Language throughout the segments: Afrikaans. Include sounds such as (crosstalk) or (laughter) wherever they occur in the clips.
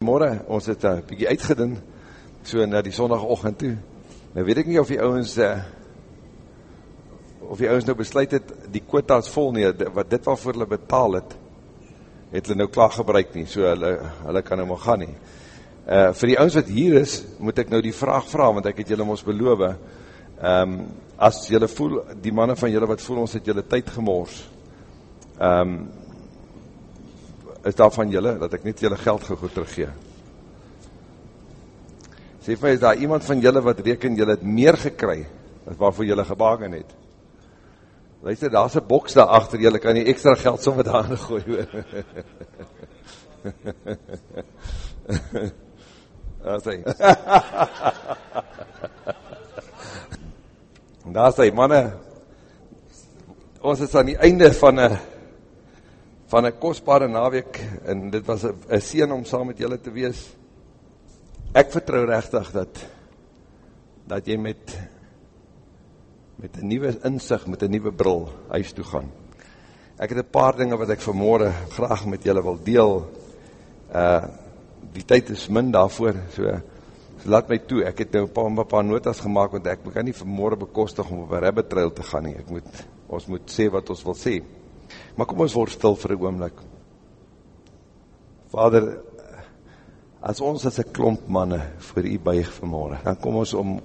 Morgen, ons het een bykie uitgedin, so na die zondagochtend toe. Nou weet ek nie of die ouwens, uh, of die ouwens nou besluit het, die quota's vol nie, wat dit waarvoor hulle betaal het, het hulle nou klaar gebruik nie, so hulle, hulle kan nou maar gaan nie. Uh, vir die ouwens wat hier is, moet ek nou die vraag vraag, want ek het julle ons beloof, um, as julle voel, die manne van julle wat voel, ons het julle tyd gemors, um, is daar van julle, dat ek net julle geld gegoed teruggee. Sê vir my, is daar iemand van julle wat reken julle het meer gekry, as waarvoor julle gebagen het? Luister, daar is een boks daar achter, julle kan nie extra geld sommer daar aan gooi. (laughs) Daar sê. (laughs) Daar sê, manne, ons is aan die einde van een van een kostbare naweek, en dit was een sien om saam met julle te wees, ek vertrouw rechtig dat, dat jy met, met een nieuwe inzicht, met een nieuwe bril, huis toe gaan. Ek het een paar dinge wat ek vanmorgen graag met julle wil deel, uh, die tyd is min daarvoor, so, so laat my toe, ek het nou een paar, een paar notas gemaakt, want ek kan nie vanmorgen bekostig om op een rabbit trail te gaan nie, ek moet, ons moet sê wat ons wil sê. Maar kom ons word stil vir een oomlik. Vader, as ons as een klomp manne voor u buig vanmorgen, dan kom ons om,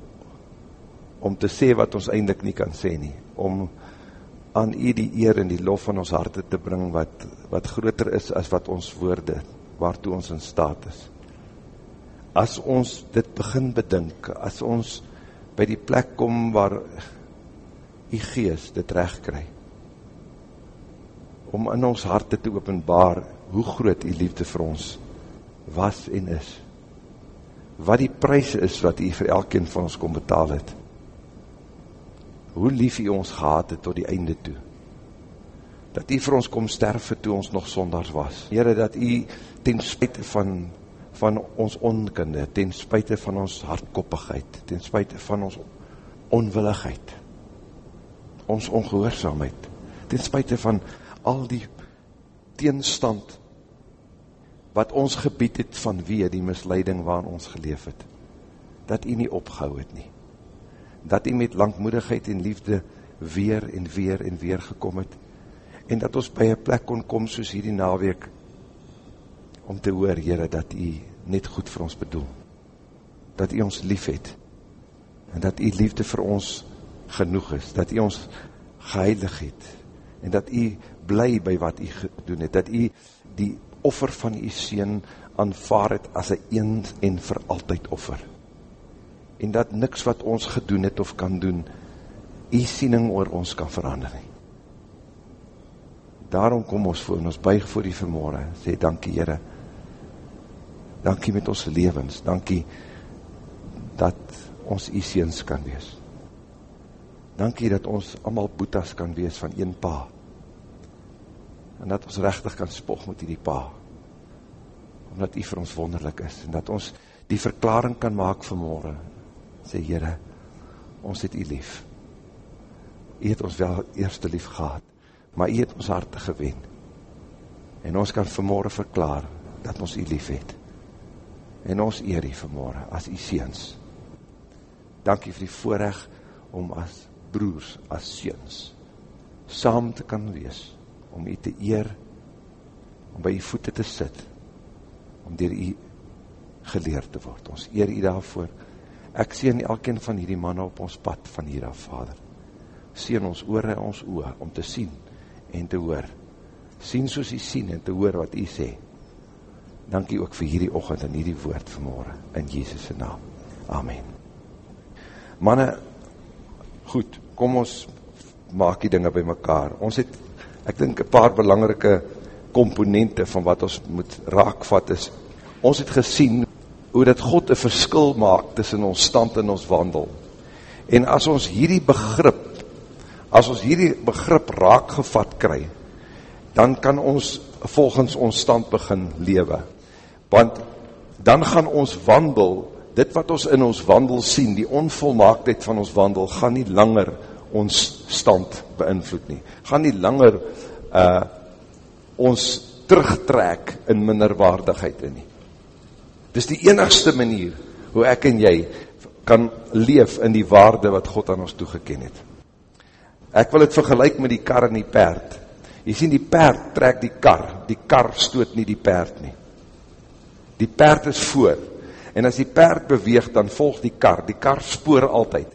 om te sê wat ons eindelijk nie kan sê nie, om aan u die eer en die lof van ons harte te bring, wat, wat groter is as wat ons woorde, waartoe ons in staat is. As ons dit begin bedink, as ons by die plek kom waar die geest dit recht krijg, om in ons harte te openbaar hoe groot die liefde vir ons was en is. Wat die prijs is wat hy vir elkeen van ons kom betaal het. Hoe lief hy ons gehad het tot die einde toe. Dat hy vir ons kom sterfe toe ons nog sonders was. Heere, dat hy ten spuite van, van ons onkunde, ten spuite van ons hardkoppigheid, ten spuite van ons onwilligheid, ons ongehoorzaamheid, ten spuite van al die teenstand wat ons gebied het van wie die misleiding waarin ons geleef het, dat hy nie opgehou het nie, dat hy met langmoedigheid en liefde weer en weer en weer gekom het, en dat ons by een plek kon kom soos hierdie naweek, om te hoor, Heere, dat hy net goed vir ons bedoel, dat hy ons lief het, en dat hy liefde vir ons genoeg is, dat hy ons geheilig het, en dat hy bly by wat u gedoen het, dat u die offer van u sien aanvaar het as een eens en vir altyd offer. En dat niks wat ons gedoen het of kan doen, u siening oor ons kan verander nie. Daarom kom ons voor en ons buig voor die vermoorde, sê dankie Heere, dankie met ons levens, dankie dat ons u seens kan wees. Dankie dat ons allemaal boetas kan wees van een pa, en dat ons rechtig kan spog met die pa, omdat hy vir ons wonderlik is, en dat ons die verklaring kan maak vanmorgen, sê Heere, ons het hy lief, hy het ons wel eerste lief gehad, maar hy het ons harte gewen, en ons kan vanmorgen verklaar, dat ons hy lief het, en ons eer hy vanmorgen, as hy seens, dankie vir die voorrecht, om as broers, as seens, saam te kan wees, om u te eer, om by u voete te sit, om dier u geleerd te word. Ons eer u daarvoor. Ek sien elkeen van hierdie manne op ons pad van hier af, Vader. Sien ons oor en ons oor, om te sien en te hoor. Sien soos u sien en te hoor wat u sê. Dankie ook vir hierdie ochend en hierdie woord vanmorgen, in Jezus' naam. Amen. Manne, goed, kom ons maak die dinge by mekaar. Ons het ek dink een paar belangrike komponente van wat ons moet raakvat is, ons het gesien hoe dat God een verskil maak tussen ons stand en ons wandel. En as ons hierdie begrip, as ons hierdie begrip raakgevat kry, dan kan ons volgens ons stand begin lewe. Want dan gaan ons wandel, dit wat ons in ons wandel sien, die onvolmaaktheid van ons wandel, gaan nie langer ons stand beïnvloed nie. Gaan nie langer uh, ons terugtrek in minderwaardigheid in nie. Dis die enigste manier hoe ek en jy kan leef in die waarde wat God aan ons toegeken het. Ek wil het vergelijk met die kar en die perd. Jy sien die perd trek die kar, die kar stoot nie die perd nie. Die perd is voor, en as die perd beweeg, dan volg die kar, die kar spoor altyd,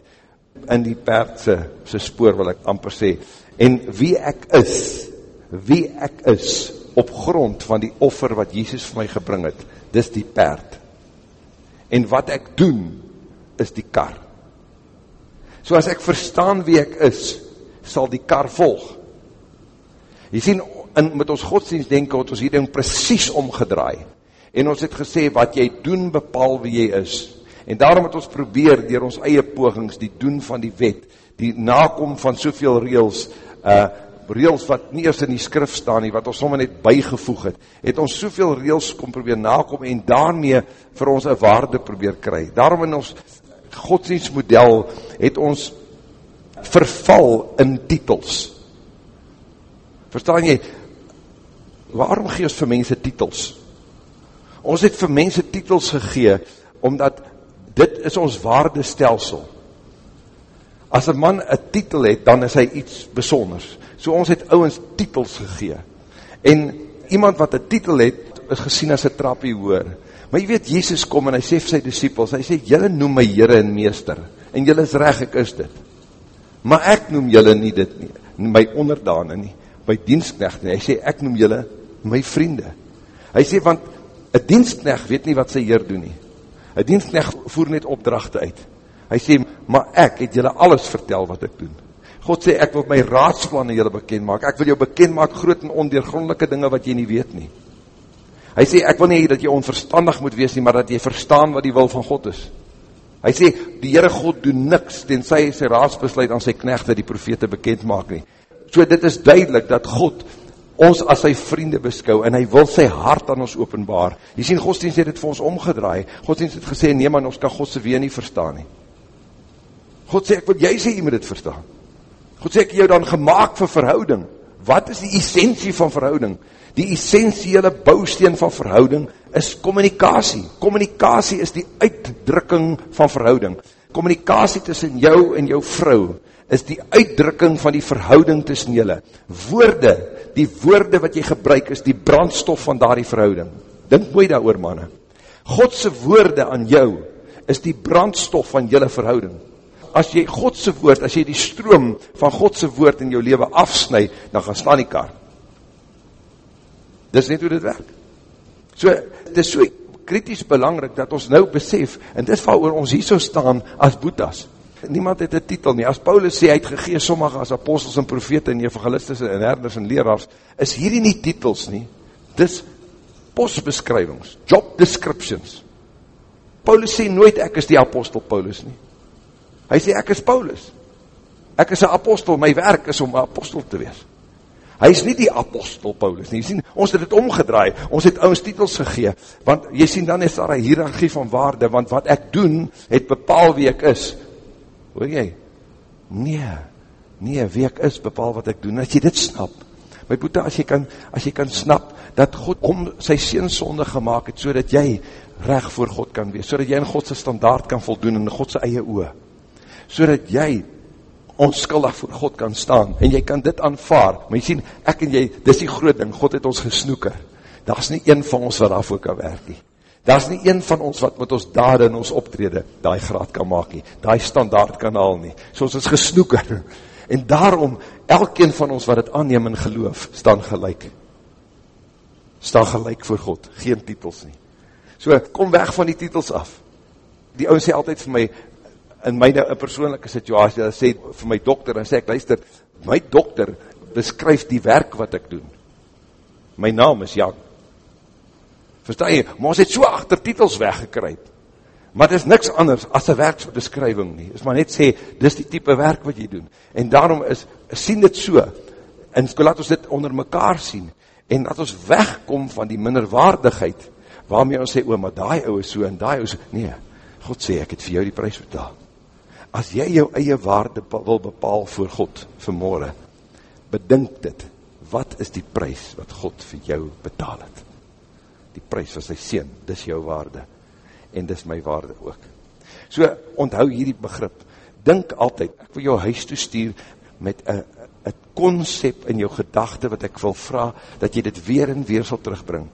in die perdse sy spoor wil ek amper sê, en wie ek is, wie ek is, op grond van die offer wat Jesus vir my gebring het, dis die perd, en wat ek doen, is die kar, so as ek verstaan wie ek is, sal die kar volg, jy sien, in, met ons godsdienst denken, het ons hier ding precies omgedraai, en ons het gesê, wat jy doen bepaal wie jy is, en daarom het ons probeer, dier ons eie pogings, die doen van die wet, die nakom van soveel reels, uh, reels wat nie eens in die skrif staan nie, wat ons sommer net bijgevoeg het, het ons soveel reels kom probeer nakom, en daarmee vir ons een waarde probeer kry, daarom in ons godsdienstmodel, het ons verval in titels, verstaan jy, waarom gee ons vir mense titels, Ons het vir mense titels gegee, omdat dit is ons waardestelsel. As een man een titel het, dan is hy iets besonders. So ons het ouwens titels gegee. En iemand wat een titel het, is gesien as een trappie hoor. Maar jy weet, Jezus kom en hy sê vir sy disciples, hy sê, jylle noem my Heere en Meester, en jylle is reg, ek is dit. Maar ek noem jylle nie dit nie, my onderdane nie, my dienstknecht nie, hy sê, ek noem jylle my vriende. Hy sê, want Een dienstknecht weet nie wat sy heer doen nie. Een dienstknecht voer net opdrachte uit. Hy sê, maar ek het julle alles vertel wat ek doen. God sê, ek wil my raadsplannen julle bekend maak. Ek wil jou bekend maak groot en ondeergrondelike dinge wat jy nie weet nie. Hy sê, ek wil nie dat jy onverstandig moet wees nie, maar dat jy verstaan wat die wil van God is. Hy sê, die Heere God doen niks, tenzij sy raadsbesluit aan sy knechte die profete bekend maak nie. So dit is duidelik dat God ons as sy vriende beskou, en hy wil sy hart aan ons openbaar. Jy sien, godsdienst het het vir ons omgedraai. Godsdienst het gesê, nee man, ons kan Godse wee nie verstaan nie. God sê, ek wil jy sê, jy moet het verstaan. God sê, ek jou dan gemaakt vir verhouding. Wat is die essentie van verhouding? Die essentiële bouwsteen van verhouding is communicatie. Communicatie is die uitdrukking van verhouding. Communicatie tussen jou en jou vrou is die uitdrukking van die verhouding tussen julle. Woorde, die woorde wat jy gebruik is die brandstof van daardie verhouding. Dink mooi daar oor manne. Godse woorde aan jou is die brandstof van julle verhouding. As jy Godse woord, as jy die stroom van Godse woord in jou leven afsnui, dan gaan staan die kar. Dis net hoe dit werk. So, het is so kritisch belangrijk dat ons nou besef, en dit val oor ons hier so staan as boetas, niemand het een titel nie, as Paulus sê, hy het gegees sommige as apostels en profete en evangelistes en herders en leraars, is hierdie nie titels nie, dis postbeskrywings, job descriptions. Paulus sê nooit ek is die apostel Paulus nie. Hy sê ek is Paulus. Ek is een apostel, my werk is om een apostel te wees. Hy is nie die apostel Paulus nie. Jy sien, ons het het omgedraai, ons het ons titels gegee, want jy sien, dan is daar een hierarchie van waarde, want wat ek doen, het bepaal wie ek is, hoor jy, nee, nee, wie ek is, bepaal wat ek doen, as jy dit snap, my boete, as jy kan, as jy kan snap, dat God om sy seensonde gemaakt het, so dat jy recht voor God kan wees, so dat jy in Godse standaard kan voldoen, in Godse eie oe, so dat jy onskuldig voor God kan staan, en jy kan dit aanvaar, maar jy sien, ek en jy, dis die groot ding, God het ons gesnoeker, daar is nie een van ons wat daarvoor kan werk nie, Daar is nie een van ons wat met ons dade en ons optrede die graad kan maak nie, die standaard kan haal nie, so ons is gesnoeker, (laughs) en daarom, elkeen van ons wat het aanneem in geloof, staan gelijk, staan gelijk voor God, geen titels nie, so kom weg van die titels af, die ouwe sê altyd vir my, in my nou persoonlijke situasie, hy sê vir my dokter, en sê ek, luister, my dokter beskryf die werk wat ek doen, my naam is Jan, Verstaan jy? Maar ons het so achter titels weggekryp. Maar dit is niks anders as een werksbeskrywing nie. Is maar net sê, dis die type werk wat jy doen. En daarom is, sien dit so, en laat ons dit onder mekaar sien, en laat ons wegkom van die minderwaardigheid, waarmee ons sê, o, maar die ou is so, en die ou is so. Nee, God sê, ek het vir jou die prijs betaal. As jy jou eie waarde wil bepaal voor God vanmorgen, bedink dit, wat is die prijs wat God vir jou betaal het? Die prijs van sy sien, dis jou waarde. en dis my waarde ook. So, onthou hierdie begrip, dink altyd, ek wil jou huis toestuur met een concept in jou gedachte wat ek wil vraag, dat jy dit weer en weer sal terugbring.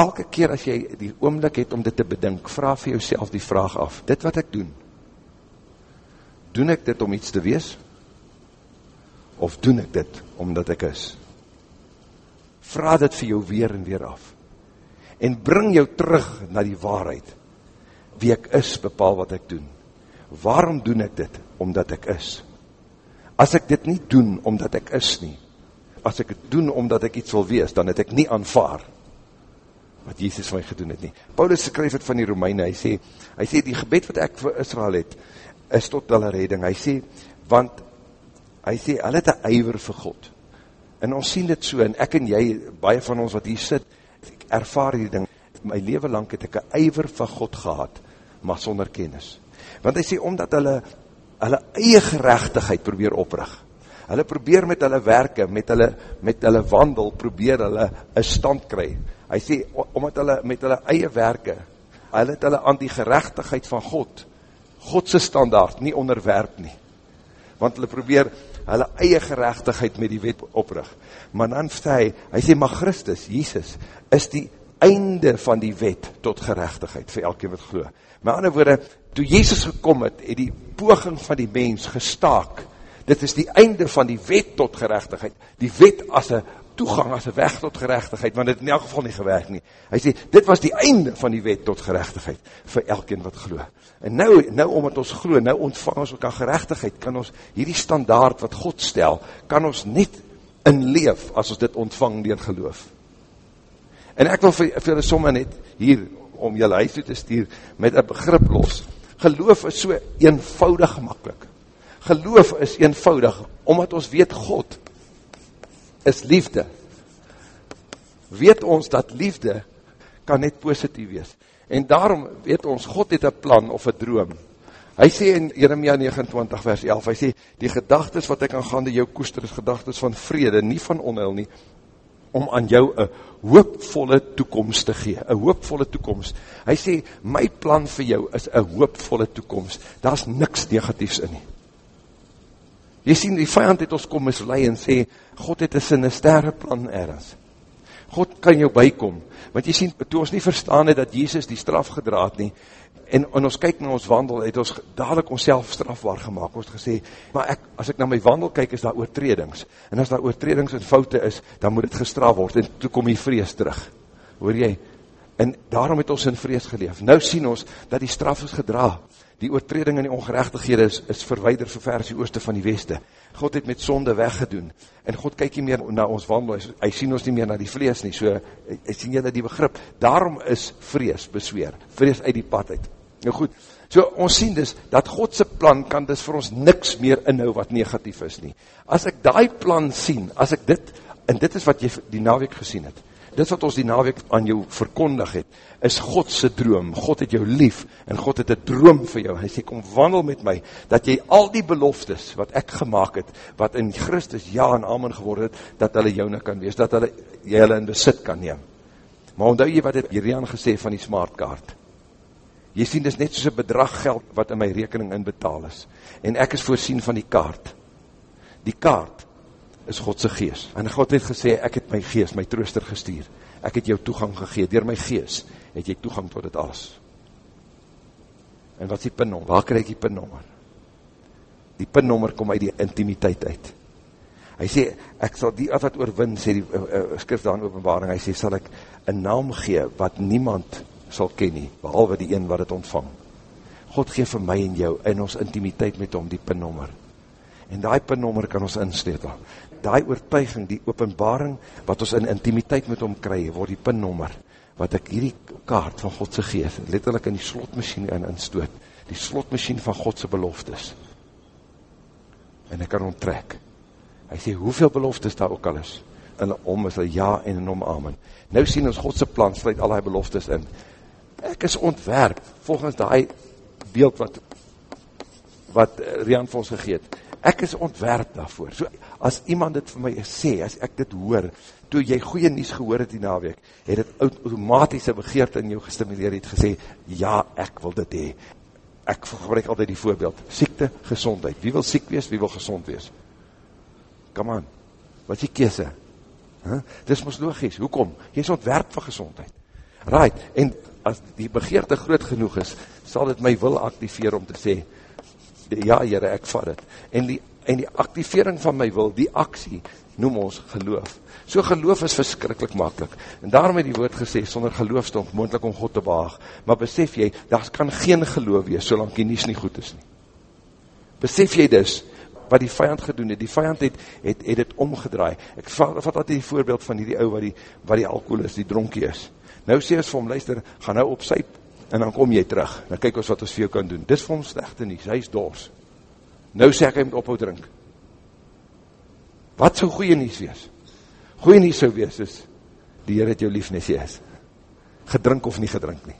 Elke keer as jy die oomlik het om dit te bedink, vraag vir jouself die vraag af, dit wat ek doen, doen ek dit om iets te wees? Of doen ek dit omdat ek is? Vraag dit vir jou weer en weer af. En bring jou terug na die waarheid. Wie ek is, bepaal wat ek doen. Waarom doen ek dit? Omdat ek is. As ek dit nie doen omdat ek is nie, as ek dit doen omdat ek iets wil wees, dan het ek nie aanvaar wat Jesus vir my gedoen het nie. Paulus skryf het van die Romeine, hy sê, hy sê die gebed wat ek vir Israel het, is tot hulle redding. Hy sê, want, hy sê, hulle het een eiwer vir God. En ons sien dit so, en ek en jy, baie van ons wat hier sit, ervaar die ding, my leven lang het ek een eiwer vir God gehad, maar sonder kennis. Want hy sê, omdat hulle hulle eie gerechtigheid probeer oprig. Hulle probeer met hulle werke, met hulle, met hulle wandel, probeer hulle een stand kry. Hy sê, omdat hulle met hulle eie werke, hulle het hulle aan die gerechtigheid van God, Godse standaard, nie onderwerp nie. Want hulle probeer hulle eie gerechtigheid met die wet oprig. Maar dan sê hy, hy sê, maar Christus, Jesus, is die einde van die wet tot gerechtigheid, vir elke wat geloof. Met ander woorde, toe Jezus gekom het, het die poging van die mens gestaak. Dit is die einde van die wet tot gerechtigheid. Die wet as een toegang, as een weg tot gerechtigheid, want het in elk geval nie gewerk nie. Hy sê, dit was die einde van die wet tot gerechtigheid, vir elkeen wat glo. En nou, nou omdat ons glo, nou ontvang ons ook aan gerechtigheid, kan ons hierdie standaard wat God stel, kan ons niet inleef, as ons dit ontvang door geloof. En ek wil vir, vir die somme net hier om jylle huis toe te stuur met een begrip los. Geloof is so eenvoudig gemakkelijk. Geloof is eenvoudig, omdat ons weet God is liefde. Weet ons dat liefde kan net positief wees. En daarom weet ons, God het een plan of een droom. Hy sê in Jeremia 29 vers 11, hy sê, die gedagtes wat ek aan gaande jou koester is gedagtes van vrede, nie van onheil nie, om aan jou een hoopvolle toekomst te gee, een hoopvolle toekomst. Hy sê, my plan vir jou is een hoopvolle toekomst, daar is niks negatiefs in nie. Jy sien, die vijand het ons kom mislui en sê, God het een sinisterre plan ergens. God kan jou bykom, want jy sien, toe ons nie verstaan het dat Jezus die straf gedraad nie, en, en ons kyk na ons wandel, het ons dadelijk ons self strafbaar gemaakt, ons het gesê, maar ek, as ek na my wandel kyk, is daar oortredings, en as daar oortredings en foute is, dan moet het gestraf word, en toe kom die vrees terug, hoor jy, en daarom het ons in vrees geleef, nou sien ons, dat die straf is gedra, die oortreding en die ongerechtighede is, is verweider vir vers die ooste van die weste, God het met sonde weggedoen, en God kyk nie meer na ons wandel, hy, hy sien ons nie meer na die vlees nie, so, hy sien jy die begrip, daarom is vrees besweer, vrees uit die pad uit, Nou goed, so ons sien dus, dat Godse plan kan dus vir ons niks meer inhou wat negatief is nie. As ek die plan sien, as ek dit, en dit is wat jy die naweek gesien het, dit wat ons die naweek aan jou verkondig het, is Godse droom, God het jou lief, en God het een droom vir jou, hy sê, kom wandel met my, dat jy al die beloftes, wat ek gemaakt het, wat in Christus ja en amen geworden het, dat hulle jou kan wees, dat hulle, jy hulle in besit kan neem. Maar onthou jy wat het Jerian gesê van die smartkaart, Jy sien, dis net soos een bedrag geld wat in my rekening inbetaal is. En ek is voorsien van die kaart. Die kaart is Godse gees. En God het gesê, ek het my gees, my trooster gestuur. Ek het jou toegang gegeen. Door my gees het jy toegang tot het alles. En wat is die pinnommer? Waar krijg die pinnommer? Die pinnommer kom uit die intimiteit uit. Hy sê, ek sal die wat oorwin, sê die uh, uh, skrif daar in openbaring, hy sê, sal ek een naam gee, wat niemand sal ken nie, behalwe die een wat het ontvang. God geef vir my en jou in ons intimiteit met hom die pinnommer. En die pinnommer kan ons instetel. Die oortuiging, die openbaring, wat ons in intimiteit met hom kry, word die pinnommer, wat ek hierdie kaart van Godse geef, letterlijk in die slotmachine in instoot, die slotmachine van Godse beloftes. En ek kan onttrek. Hy sê, hoeveel beloftes daar ook al is, in om is hy ja en in om amen. Nou sien ons Godse plan, sluit al die beloftes in, ek is ontwerp, volgens die beeld wat, wat Rian vir ons gegeet, ek is ontwerp daarvoor. So, as iemand dit vir my sê, as ek dit hoor, toe jy goeie nies gehoor het die naweek, het het automatiese begeerte in jou gestimuleer, het gesê, ja, ek wil dit hee. Ek gebruik altyd die voorbeeld, siekte, gezondheid. Wie wil siek wees, wie wil gezond wees? Come on, wat is die kese? Huh? Dis mos logisch, hoekom? Jy is ontwerp vir gezondheid. Right, en as die begeerte groot genoeg is, sal dit my wil activeer om te sê, ja Heere, ek vat het. En die, en die activering van my wil, die aksie, noem ons geloof. So geloof is verskrikkelijk makkelijk. En daarom het die woord gesê, sonder geloof stond moendlik om God te behaag. Maar besef jy, daar kan geen geloof wees, solang die nies nie goed is nie. Besef jy dus, wat die vijand gedoen het, die vijand het, het, het het omgedraai. Ek vat, vat altijd die voorbeeld van die ou, wat die, wat die alcohol is, die dronkie is. Nou sê ons vir hom, luister, ga nou op sy en dan kom jy terug, dan kyk ons wat ons vir jou kan doen, dis vir hom slechte nie, hy is dors, nou sê ek hy moet ophou drink, wat sou goeie nies wees? Goeie nies sou wees is, die Heer het jou lief jy is, gedrink of nie gedrink nie,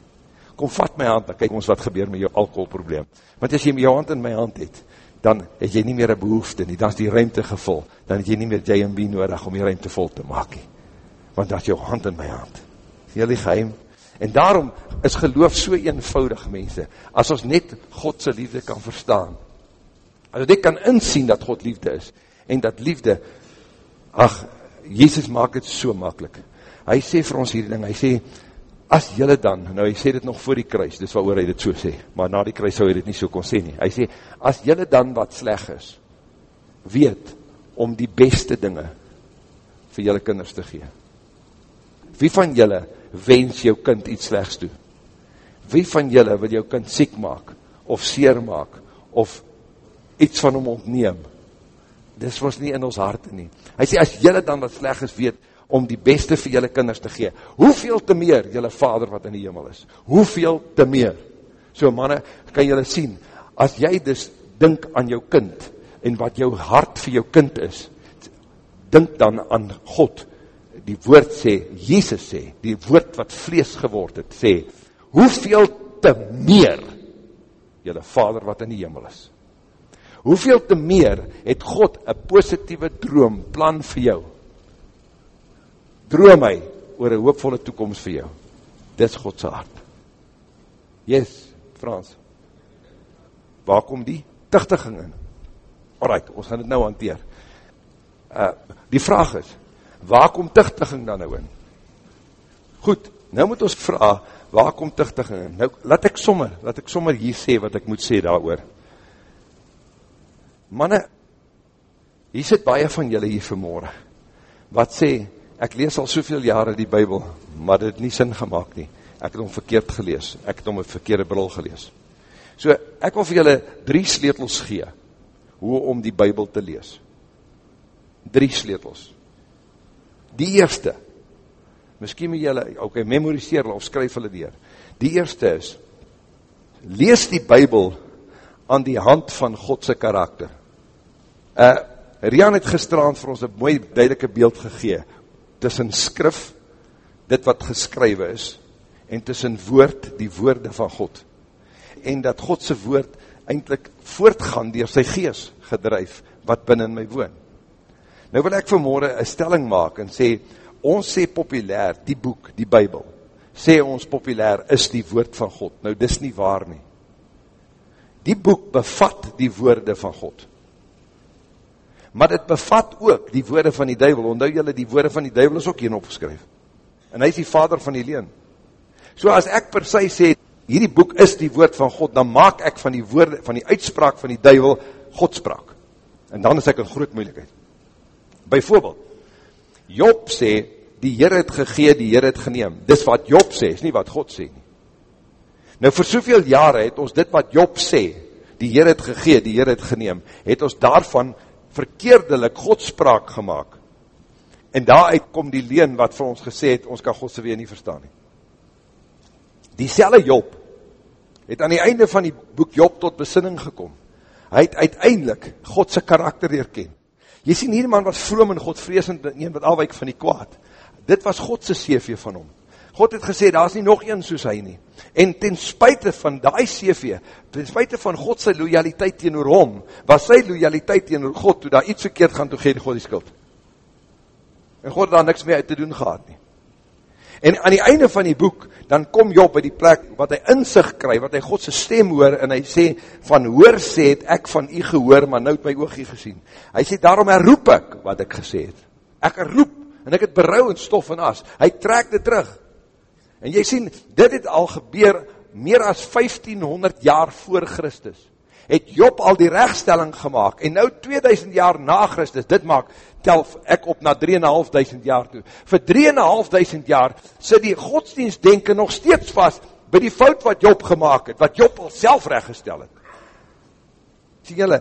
kom vat my hand, dan kyk ons wat gebeur met jou alcoholprobleem, want as jy jou hand in my hand het, dan het jy nie meer een behoefte nie, dan is die ruimte gevul, dan het jy nie meer J&B nodig om die ruimte vol te maak nie, want dat jou hand in my hand, jullie geheim, En daarom is geloof so eenvoudig, mense, as ons net Godse liefde kan verstaan. As ons net kan insien dat God liefde is, en dat liefde, ach, Jezus maak het so makkelijk. Hy sê vir ons hierdie ding, hy sê, as jylle dan, nou hy sê dit nog voor die kruis, dis wat oor hy dit so sê, maar na die kruis sou hy dit nie so kon sê nie. Hy sê, as jylle dan wat sleg is, weet om die beste dinge vir jylle kinders te gee. Wie van jylle wens jou kind iets slechts doen? Wie van julle wil jou kind siek maak, of seer maak, of iets van hom ontneem? Dis was nie in ons harte nie. Hy sê, as julle dan wat sleg is weet, om die beste vir julle kinders te gee, hoeveel te meer julle vader wat in die hemel is? Hoeveel te meer? So manne, kan julle sien, as jy dus dink aan jou kind, en wat jou hart vir jou kind is, dink dan aan God, die woord sê, Jesus sê, die woord wat vlees geword het, sê, hoeveel te meer, jylle vader wat in die hemel is, hoeveel te meer het God een positieve droom, plan vir jou, droom hy oor een hoopvolle toekomst vir jou, dis Godse hart, yes, Frans, waar kom die tichtiging in, alright, ons gaan het nou hanteer, uh, die vraag is, waar kom tichtiging dan nou in? Goed, nou moet ons vraag, waar kom tichtiging in? Nou, laat ek sommer, laat ek sommer hier sê wat ek moet sê daar oor. Manne, hier sit baie van julle hier vanmorgen, wat sê, ek lees al soveel jare die bybel, maar dit het nie sin gemaakt nie. Ek het hom verkeerd gelees, ek het hom een verkeerde bril gelees. So, ek wil vir julle drie sleetels gee, hoe om die bybel te lees. Drie sleetels. Die eerste, miskien moet jylle, ok, memoriseer of skryf hulle dier. Die eerste is, lees die bybel aan die hand van Godse karakter. Uh, Rian het gestraan vir ons een mooi duidelike beeld gegee, tussen skrif, dit wat geskrywe is, en tussen woord, die woorde van God. En dat Godse woord eindelijk voortgaan dier sy gees gedryf, wat binnen my woon. Nou wil ek vanmorgen een stelling maak en sê, ons sê populair, die boek, die bybel, sê ons populair is die woord van God. Nou dis nie waar nie. Die boek bevat die woorde van God. Maar dit bevat ook die woorde van die duivel. Ondou jylle, die woorde van die duivel is ook hierin opgeskryf. En hy is die vader van die leen. So as ek per sy sê, hierdie boek is die woord van God, dan maak ek van die woorde, van die uitspraak van die duivel, Godspraak. En dan is ek een groot moeilijkheid. Bijvoorbeeld, Job sê, die Heer het gegee, die Heer het geneem. Dis wat Job sê, is nie wat God sê nie. Nou vir soveel jare het ons dit wat Job sê, die Heer het gegee, die Heer het geneem, het ons daarvan verkeerdelik Godspraak gemaakt. En daaruit kom die leen wat vir ons gesê het, ons kan Godse weer nie verstaan nie. Die selle Job het aan die einde van die boek Job tot besinning gekom. Hy het uiteindelik Godse karakter herkend. Jy sien hier man was vroom en godvreesend en een wat alweek van die kwaad. Dit was Godse CV van hom. God het gesê, daar is nie nog een soos hy nie. En ten spuite van die CV, ten spuite van God sy loyaliteit teenoor hom, was sy loyaliteit teenoor God, toe daar iets verkeerd gaan, toe geef God die skuld. En God het daar niks meer uit te doen gehad nie. En aan die einde van die boek, dan kom Job by die plek, wat hy inzicht kry, wat hy Godse stem hoor, en hy sê, van hoor sê het ek van u gehoor, maar nou het my oogie gesien. Hy sê, daarom herroep ek, wat ek gesê het. Ek herroep, en ek het berouw en stof en as. Hy trek dit terug. En jy sien, dit het al gebeur, meer as 1500 jaar voor Christus het Job al die rechtstelling gemaakt, en nou 2000 jaar na Christus, dit maak, tel ek op na 3.500 jaar toe, vir 3.500 jaar, sit die godsdienstdenken nog steeds vast, by die fout wat Job gemaakt het, wat Job al self rechtgestel het. Sien julle,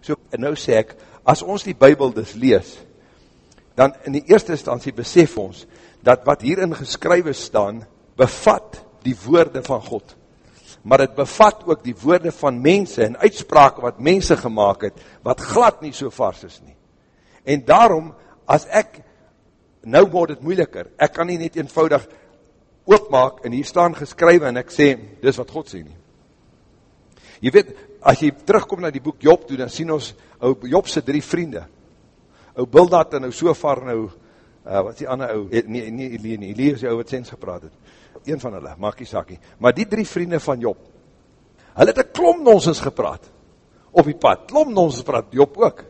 so, en nou sê ek, as ons die bybel dus lees, dan in die eerste instantie besef ons, dat wat hierin geskrywe staan, bevat die woorde van God maar het bevat ook die woorde van mense en uitsprake wat mense gemaakt het, wat glad nie so vars is nie. En daarom, as ek, nou word het moeiliker, ek kan nie net eenvoudig oopmaak en hier staan geskrywe en ek sê, dis wat God sê nie. Je weet, as jy terugkom na die boek Job toe, dan sien ons ou Jobse drie vriende. Ou Bildad en ou Sofar en ou, uh, wat is die ander ou, nie, nie Elie nie, Elie is die ou wat sens gepraat het een van hulle, maak die sakie, maar die drie vriende van Job, hulle het een klom nonsens gepraat, op die pad, klom nonsens gepraat, Job ook,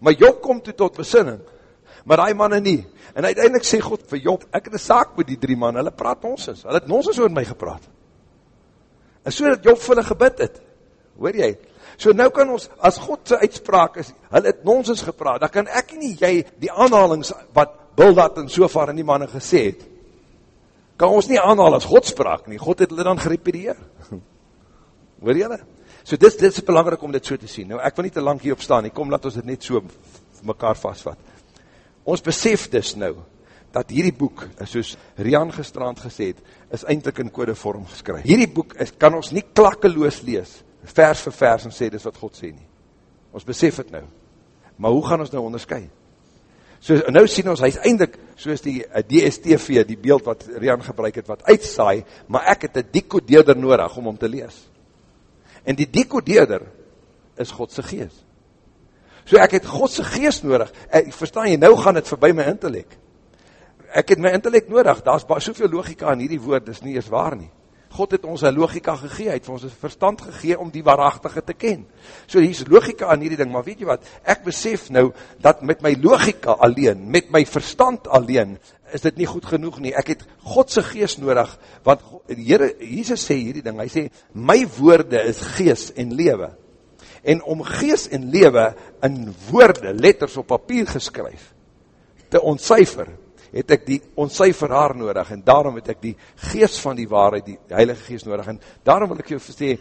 maar Job kom toe tot besinning, maar die manne nie, en uiteindelik sê God vir Job, ek het een saak met die drie man, hulle praat nonsens, hulle het nonsens oor my gepraat, en so dat Job vir hulle gebid het, hoor jy, so nou kan ons, as God sy uitspraak is, hulle het nonsens gepraat, dan kan ek nie jy die aanhalings, wat Bildad en Sofar en die manne gesê het, kan ons nie aanhaal as God spraak nie, God het hulle dan gerepedeer. (laughs) Hoor jylle? So dit, dit is belangrijk om dit so te sien. Nou ek wil nie te lang hierop staan nie, kom laat ons dit net so mekaar vastvat. Ons besef dus nou, dat hierdie boek, soos Rian gestrand gesê het, is eindelijk in codevorm geskryf. Hierdie boek is, kan ons nie klakkeloos lees, vers vir vers en sê, dis wat God sê nie. Ons besef het nou. Maar hoe gaan ons nou onderskui? So nou sien ons, hy is eindelijk, soos die uh, eh, DSTV, die beeld wat Rian gebruik het, wat uitsaai, maar ek het een decodeerder nodig om om te lees. En die decodeerder is Godse geest. So ek het Godse geest nodig, ek verstaan jy, nou gaan het voorbij my intellect. Ek het my intellect nodig, daar is soveel logika in hierdie woord, is nie eens waar nie. God het ons een logika gegee, hy het ons een verstand gegee om die waarachtige te ken. So hier is logika aan hierdie ding, maar weet jy wat, ek besef nou, dat met my logika alleen, met my verstand alleen, is dit nie goed genoeg nie. Ek het Godse geest nodig, want Heere, Jesus sê hierdie ding, hy sê, my woorde is geest en lewe. En om geest en lewe in woorde, letters op papier geskryf, te ontcijfer, het ek die oncijfer haar nodig, en daarom het ek die geest van die waarheid, die heilige geest nodig, en daarom wil ek jou sê,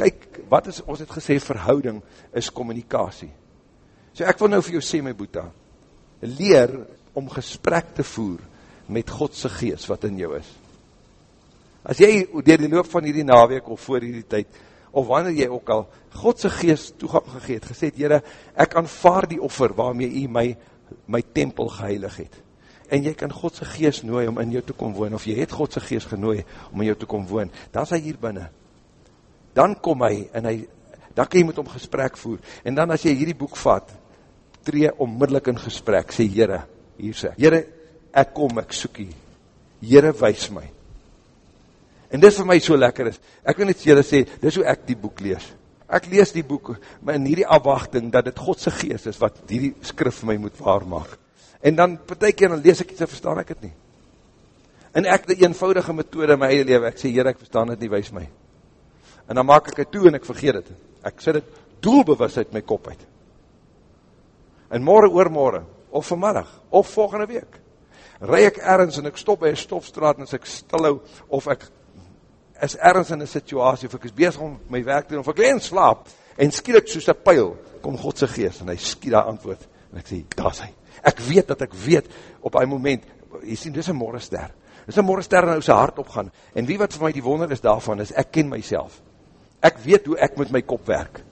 kyk, wat is, ons het gesê, verhouding is communicatie. So ek wil nou vir jou sê, my boeta, leer om gesprek te voer met Godse geest wat in jou is. As jy dier die loop van hierdie naweek of voor hierdie tyd, of wanneer jy ook al Godse geest toegang gegeet, gesê het, Heere, ek aanvaar die offer waarmee jy my, my tempel geheilig het en jy kan Godse geest nooi om in jou te kom woon, of jy het Godse geest genooi om in jou te kom woon, dan is hy hier binnen. Dan kom hy, en hy, dan kan jy met hom gesprek voer, en dan as jy hierdie boek vat, tree onmiddellik in gesprek, sê Heere, hier sê, Heere, ek kom, ek soek hier, Heere, wees my. En dit vir my so lekker is, ek wil net sê, dit is hoe ek die boek lees. Ek lees die boek, maar in hierdie afwachting, dat het Godse geest is, wat hierdie skrif my moet waarmaak. En dan, per ty keer, dan lees ek iets en verstaan ek het nie. En ek die eenvoudige methode in my eie leven, ek sê, Heer, ek verstaan het nie, wees my. En dan maak ek het toe en ek vergeet het. Ek sê dit doelbewus uit my kop uit. En morgen oor morgen, of vanmiddag, of volgende week, rij ek ergens en ek stop by een stofstraat en ek stil hou, of ek is ergens in een situasie, of ek is bezig om my werk te doen, of ek leen slaap, en skiet ek soos een pijl, kom Godse geest, en hy skiet daar antwoord, en ek sê, daar is hy. Ek weet dat ek weet op een moment, jy sien, dit is een morgenster. Dit is een morgenster en nou sy hart opgaan. En wie wat vir my die wonder is daarvan, is ek ken myself. Ek weet hoe ek met my kop werk.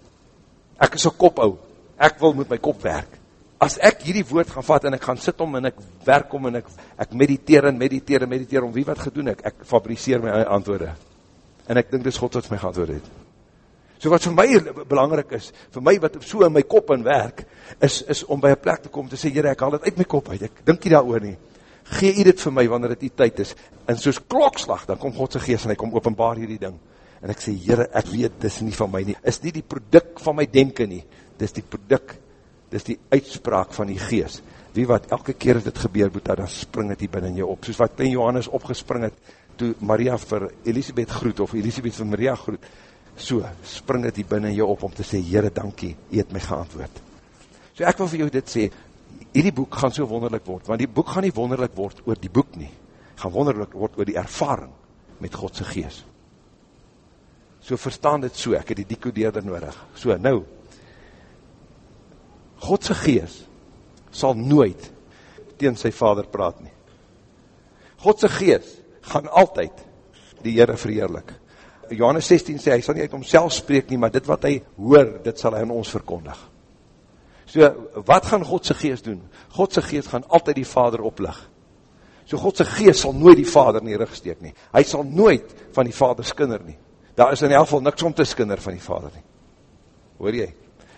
Ek is een kop ou. Ek wil met my kop werk. as ek hierdie woord gaan vat en ek gaan sit om en ek werk om en ek, ek mediteer en mediteer en mediteer om wie wat gedoen ek, ek fabriceer my antwoorde. En ek dink dis God wat my geantwoord het. So wat vir my belangrijk is, vir my wat so in my kop in werk, is, is om by een plek te kom te sê, Heere, ek haal het uit my kop uit, ek dink nie daar oor nie. Gee jy dit vir my, wanneer het die tyd is. En soos klokslag, dan kom Godse geest en hy kom openbaar hierdie ding. En ek sê, Heere, ek weet, dis nie van my nie. Is nie die product van my denken nie. Dis die product, dis die uitspraak van die geest. Wie wat, elke keer as dit gebeur, Boeta, dan spring het hier binnen jou op. Soos wat Klein Johannes opgespring het, toe Maria vir Elisabeth groet, of Elisabeth vir Maria groet, so, spring het hier binnen jou op om te sê, Heere, dankie, jy het my geantwoord. So ek wil vir jou dit sê, hierdie boek gaan so wonderlik word, want die boek gaan nie wonderlik word oor die boek nie, gaan wonderlik word oor die ervaring met Godse gees. So verstaan dit so, ek het die decodeerder nodig. So, nou, Godse gees sal nooit tegen sy vader praat nie. Godse gees gaan altyd die Heere verheerlik. Johannes 16 sê, hy sal nie uit homself spreek nie, maar dit wat hy hoor, dit sal hy aan ons verkondig. So, wat gaan Godse geest doen? Godse geest gaan altyd die vader oplig. So, Godse geest sal nooit die vader nie rugsteek nie. Hy sal nooit van die vader skinner nie. Daar is in elk geval niks om te skinner van die vader nie. Hoor jy?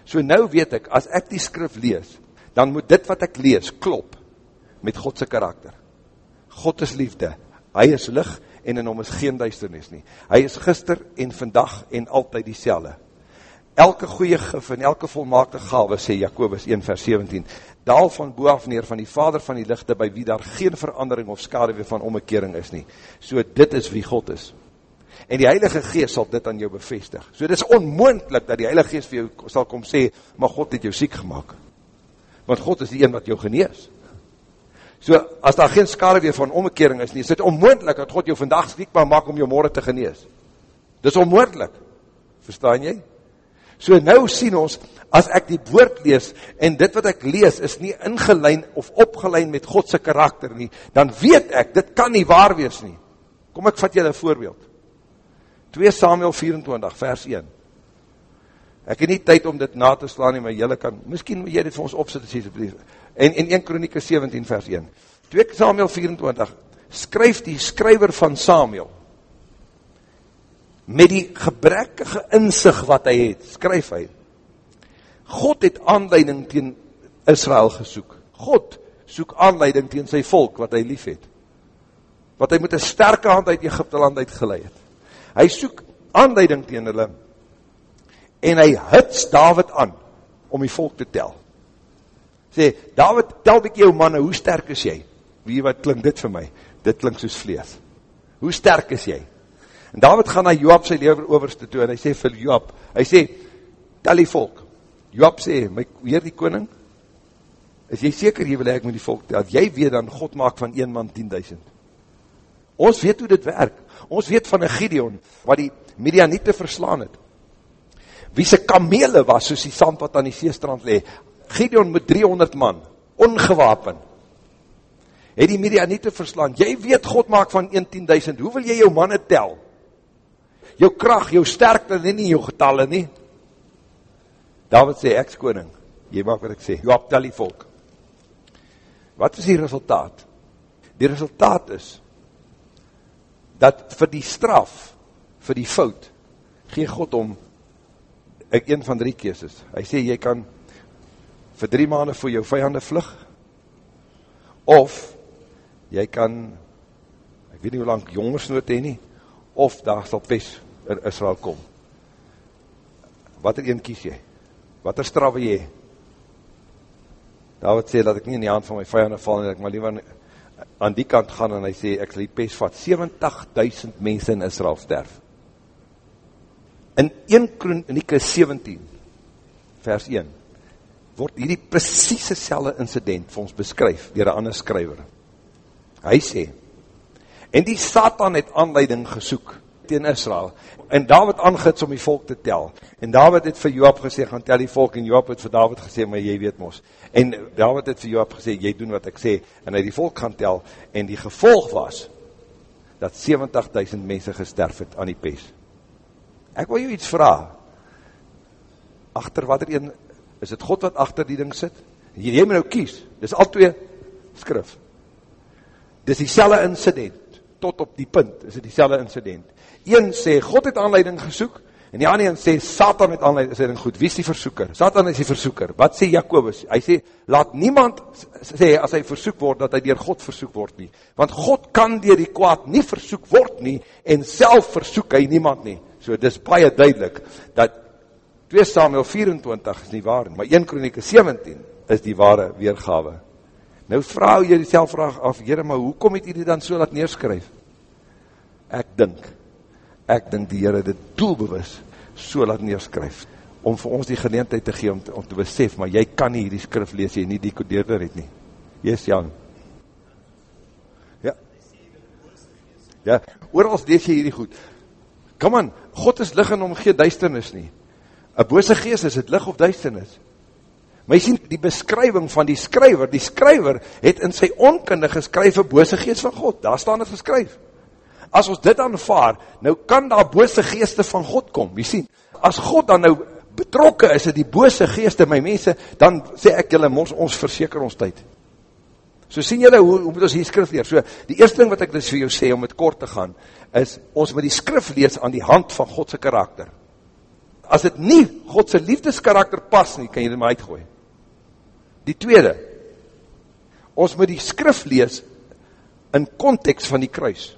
So nou weet ek, as ek die skrif lees, dan moet dit wat ek lees, klop met Godse karakter. God is liefde, hy is licht, en in hom is geen duisternis nie. Hy is gister en vandag en altyd die selle. Elke goeie gif en elke volmaakte galwe, sê Jacobus 1 vers 17, daal van boaf neer van die vader van die lichte, by wie daar geen verandering of skadewee van ommekering is nie. So dit is wie God is. En die Heilige Geest sal dit aan jou bevestig. So dit is onmoendlik dat die Heilige Geest vir jou sal kom sê, maar God het jou siek gemaakt. Want God is die een wat jou genees. So, as daar geen skade weer van omkering is nie, is dit onmoendlik dat God jou vandag stiekbaar maak om jou morgen te genees. Dit is onmoendlik. Verstaan jy? So nou sien ons, as ek die woord lees, en dit wat ek lees is nie ingelein of opgelein met Godse karakter nie, dan weet ek, dit kan nie waar wees nie. Kom ek vat julle voorbeeld. 2 Samuel 24, vers 1. Ek het nie tyd om dit na te slaan nie, maar julle kan, miskien moet jy dit vir ons opzit, asjeblief en in 1 Kronieke 17 vers 1. 2 Samuel 24, skryf die skryver van Samuel, met die gebrekkige inzicht wat hy het, skryf hy, God het aanleiding teen Israel gesoek. God soek aanleiding teen sy volk wat hy lief het. Wat hy met een sterke hand uit Egypte land uitgeleid het. Hy soek aanleiding teen hulle en hy hits David aan om die volk te tel sê, David, tel bykie jou manne, hoe sterk is jy? Wie wat klink dit vir my? Dit klink soos vlees. Hoe sterk is jy? En David gaan na Joab sy lever overste toe, en hy sê vir Joab, hy sê, tel die volk. Joab sê, my heer die koning, is jy seker jy wil ek met die volk tel? Jy weet dan, God maak van een man 10.000. Ons weet hoe dit werk. Ons weet van een Gideon, wat die Midianiete verslaan het. Wie sy kamele was, soos die sand wat aan die seestrand le, Gideon met 300 man, ongewapen, het die Midianiete verslaan, jy weet God maak van 1-10.000, hoe wil jy jou manne tel? Jou kracht, jou sterkte, en nie jou getalle nie. David sê, ek is koning, jy maak wat ek sê, jou tel die volk. Wat is die resultaat? Die resultaat is, dat vir die straf, vir die fout, gee God om, ek een van drie keeses, hy sê, jy kan vir drie maanden voor jou vijande vlug, of jy kan, ek weet nie hoe lang jongersnoot heen nie, of daar sal pes in Israel kom. Wat er een kies jy? Wat er straffe jy? David sê, dat ek nie in die hand van my vijande val, en ek maar liever aan die kant gaan, en hy sê, ek sal die pes vat, 70.000 mense in Israel sterf. In 1 Kronieke 17, vers 1, word hierdie precieze selle incident vir ons beskryf, dier een ander skryver. Hy sê, en die Satan het aanleiding gesoek tegen Israel, en David aangits om die volk te tel, en David het vir Joab gesê, gaan tel die volk, en Joab het vir David gesê, maar jy weet mos, en David het vir Joab gesê, jy doen wat ek sê, en hy die volk gaan tel, en die gevolg was, dat 70.000 mense gesterf het aan die pes. Ek wil jou iets vraag, achter wat er een is dit God wat achter die ding sit? Jy, jy moet nou kies, dis al twee skrif. Dis die selle incident, tot op die punt, is dit die selle incident. Een sê, God het aanleiding gesoek, en die ander een sê, Satan het aanleiding goed, wie is die versoeker? Satan is die versoeker, wat sê Jacobus? Hy sê, laat niemand sê, as hy versoek word, dat hy dier God versoek word nie, want God kan dier die kwaad nie versoek word nie, en self versoek hy niemand nie. So, dis baie duidelik, dat 2 Samuel 24 is nie waar, maar 1 Kronieke 17 is die ware weergawe. Nou vraag jy die vraag af, Heere, maar hoekom het jy dan so laat neerskryf? Ek dink, ek dink die Heere dit doelbewus so laat neerskryf, om vir ons die geleentheid te gee, om te, om te besef, maar jy kan nie die skrif lees, jy nie die kodeerder het nie. Yes, Jan. Ja. Ja, oorals lees jy hierdie goed. Kom aan, God is lig en om geen duisternis nie. Een bose geest is het lig of duisternis. Maar jy sien die beskrywing van die skryver, die skryver het in sy onkunde geskryf een bose geest van God, daar staan het geskryf. As ons dit aanvaar, nou kan daar bose geeste van God kom, jy sien, as God dan nou betrokke is in die bose geeste, my mense, dan sê ek julle, ons, ons verseker ons tyd. So sien julle, hoe, hoe moet ons hier skrif leer? So, die eerste ding wat ek dus vir jou sê, om het kort te gaan, is, ons moet die skrif lees aan die hand van Godse karakter. As het nie Godse liefdeskarakter pas nie, kan jy dit maar uitgooi. Die tweede, ons moet die skrif lees in context van die kruis.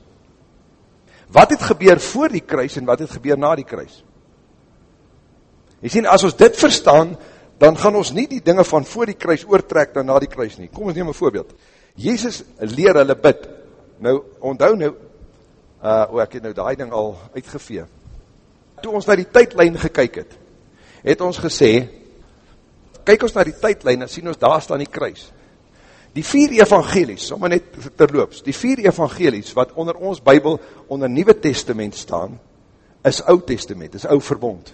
Wat het gebeur voor die kruis en wat het gebeur na die kruis? Jy sien, as ons dit verstaan, dan gaan ons nie die dinge van voor die kruis oortrek dan na die kruis nie. Kom ons neem een voorbeeld. Jezus leer hulle bid. Nou, onthou nou, uh, oh, ek het nou die ding al uitgevee. Toe ons na die tydlijn gekyk het, het ons gesê, kyk ons na die tydlijn en sien ons daar staan die kruis. Die vier evangelies, sommer net terloops, die vier evangelies wat onder ons bybel onder Nieuwe Testament staan, is oud testament, is oud verbond.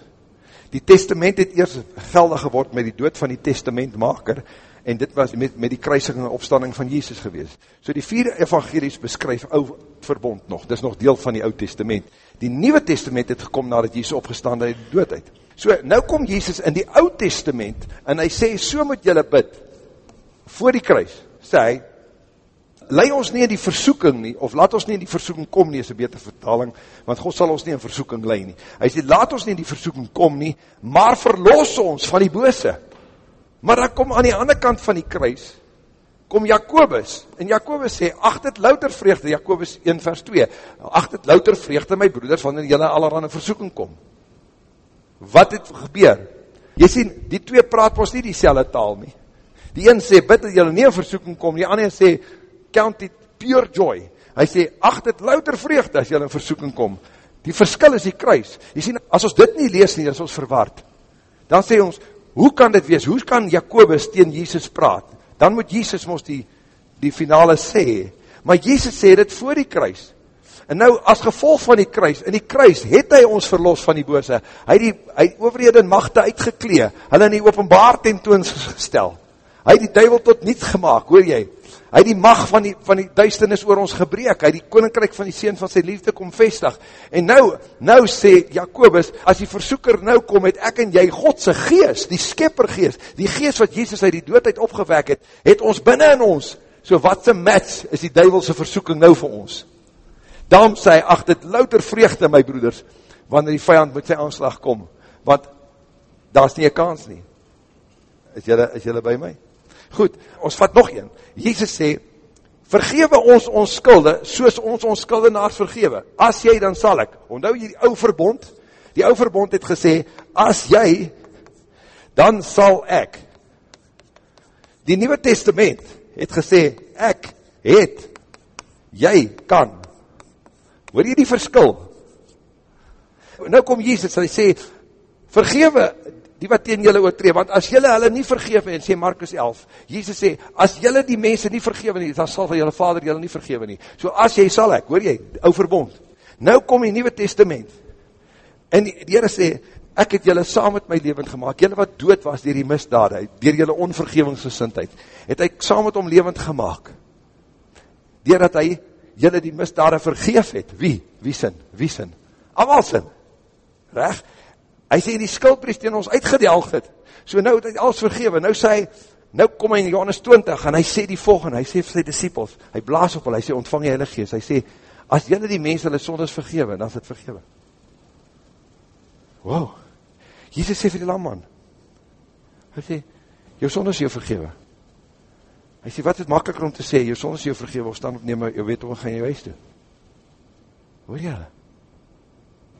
Die testament het eers geldig geword met die dood van die testamentmaker, en dit was met, met die kruising en opstanding van Jesus gewees. So die vier evangelies beskryf oud verbond nog, dis nog deel van die oud testament. Die nieuwe testament het gekom nadat Jesus opgestaan het die dood uit. So, nou kom Jesus in die oud testament, en hy sê, so moet jylle bid, voor die kruis, sê hy, lei ons nie in die versoeking nie, of laat ons nie in die versoeking kom nie, is een beter vertaling, want God sal ons nie in versoeking lei nie. Hy sê, laat ons nie in die versoeking kom nie, maar verlos ons van die bose. Maar dan kom aan die ander kant van die kruis, kom Jacobus, en Jacobus sê, acht het louter vreugde, Jacobus 1 vers 2, acht het louter vreugde, my broeders, wanneer jylle allerhande versoeking kom wat het gebeur? Jy sien, die twee praat ons nie die taal nie. Die een sê, bid dat jylle nie in versoeking kom, die ander sê, count it pure joy. Hy sê, acht het louter vreugde as jylle in versoeking kom. Die verskil is die kruis. Jy sien, as ons dit nie lees nie, is ons verwaard. Dan sê ons, hoe kan dit wees? Hoe kan Jacobus teen Jesus praat? Dan moet Jesus ons die, die finale sê. Maar Jesus sê dit voor die kruis. En nou, as gevolg van die kruis, in die kruis het hy ons verlos van die bose. Hy het die hy overhede en machte uitgeklee, hulle in die openbaar tentoons gestel. Hy het die duivel tot niet gemaakt, hoor jy? Hy het die mag van die, van die duisternis oor ons gebreek, hy het die koninkryk van die seen van sy liefde kom vestig. En nou, nou sê Jacobus, as die versoeker nou kom, het ek en jy Godse geest, die skeppergeest, die geest wat Jezus uit die doodheid opgewek het, het ons binnen in ons. So wat se match is die duivelse versoeking nou vir ons? Daarom sê hy, ach, dit louter vreugde, my broeders, wanneer die vijand met sy aanslag kom, want daar is nie een kans nie. Is jylle, is jylle by my? Goed, ons vat nog een. Jezus sê, vergewe ons ons skulde, soos ons ons skuldenaars vergewe. As jy, dan sal ek. Ondou jy die ou verbond? Die ou verbond het gesê, as jy, dan sal ek. Die Nieuwe Testament het gesê, ek het, jy kan, Hoor jy die verskil? Nou kom Jesus, hy sê, vergewe die wat teen julle oortree, want as julle hulle nie vergewe, en sê Markus 11, Jesus sê, as julle die mense nie vergewe nie, dan sal van julle vader julle nie vergewe nie. So as jy sal ek, hoor jy, ou verbond. Nou kom die Nieuwe Testament, en die, die Heere sê, ek het julle saam met my levend gemaakt, julle wat dood was dier die misdade, dier julle onvergevingsgesintheid, het hy saam met hom levend gemaakt, dier dat hy jylle die misdade vergeef het. Wie? Wie sin? Wie sin? Amal sin. Reg? Hy sê die skuldpries teen ons uitgedelg het. So nou het hy alles vergewe. Nou sê hy, nou kom hy in Johannes 20, en hy sê die volgende, hy sê vir sy disciples, hy blaas op hulle, hy sê, ontvang jy hulle geest, hy sê, as jylle die mense hulle sondes vergewe, dan is het vergewe. Wow, Jesus sê vir die lamman, hy sê, jou sondes jou vergewe. Hy sê, wat is makkelijker om te sê, jou sondes jou vergewe, of staan op neem, jou weet hoe gaan jy wees toe. Hoor jy hulle?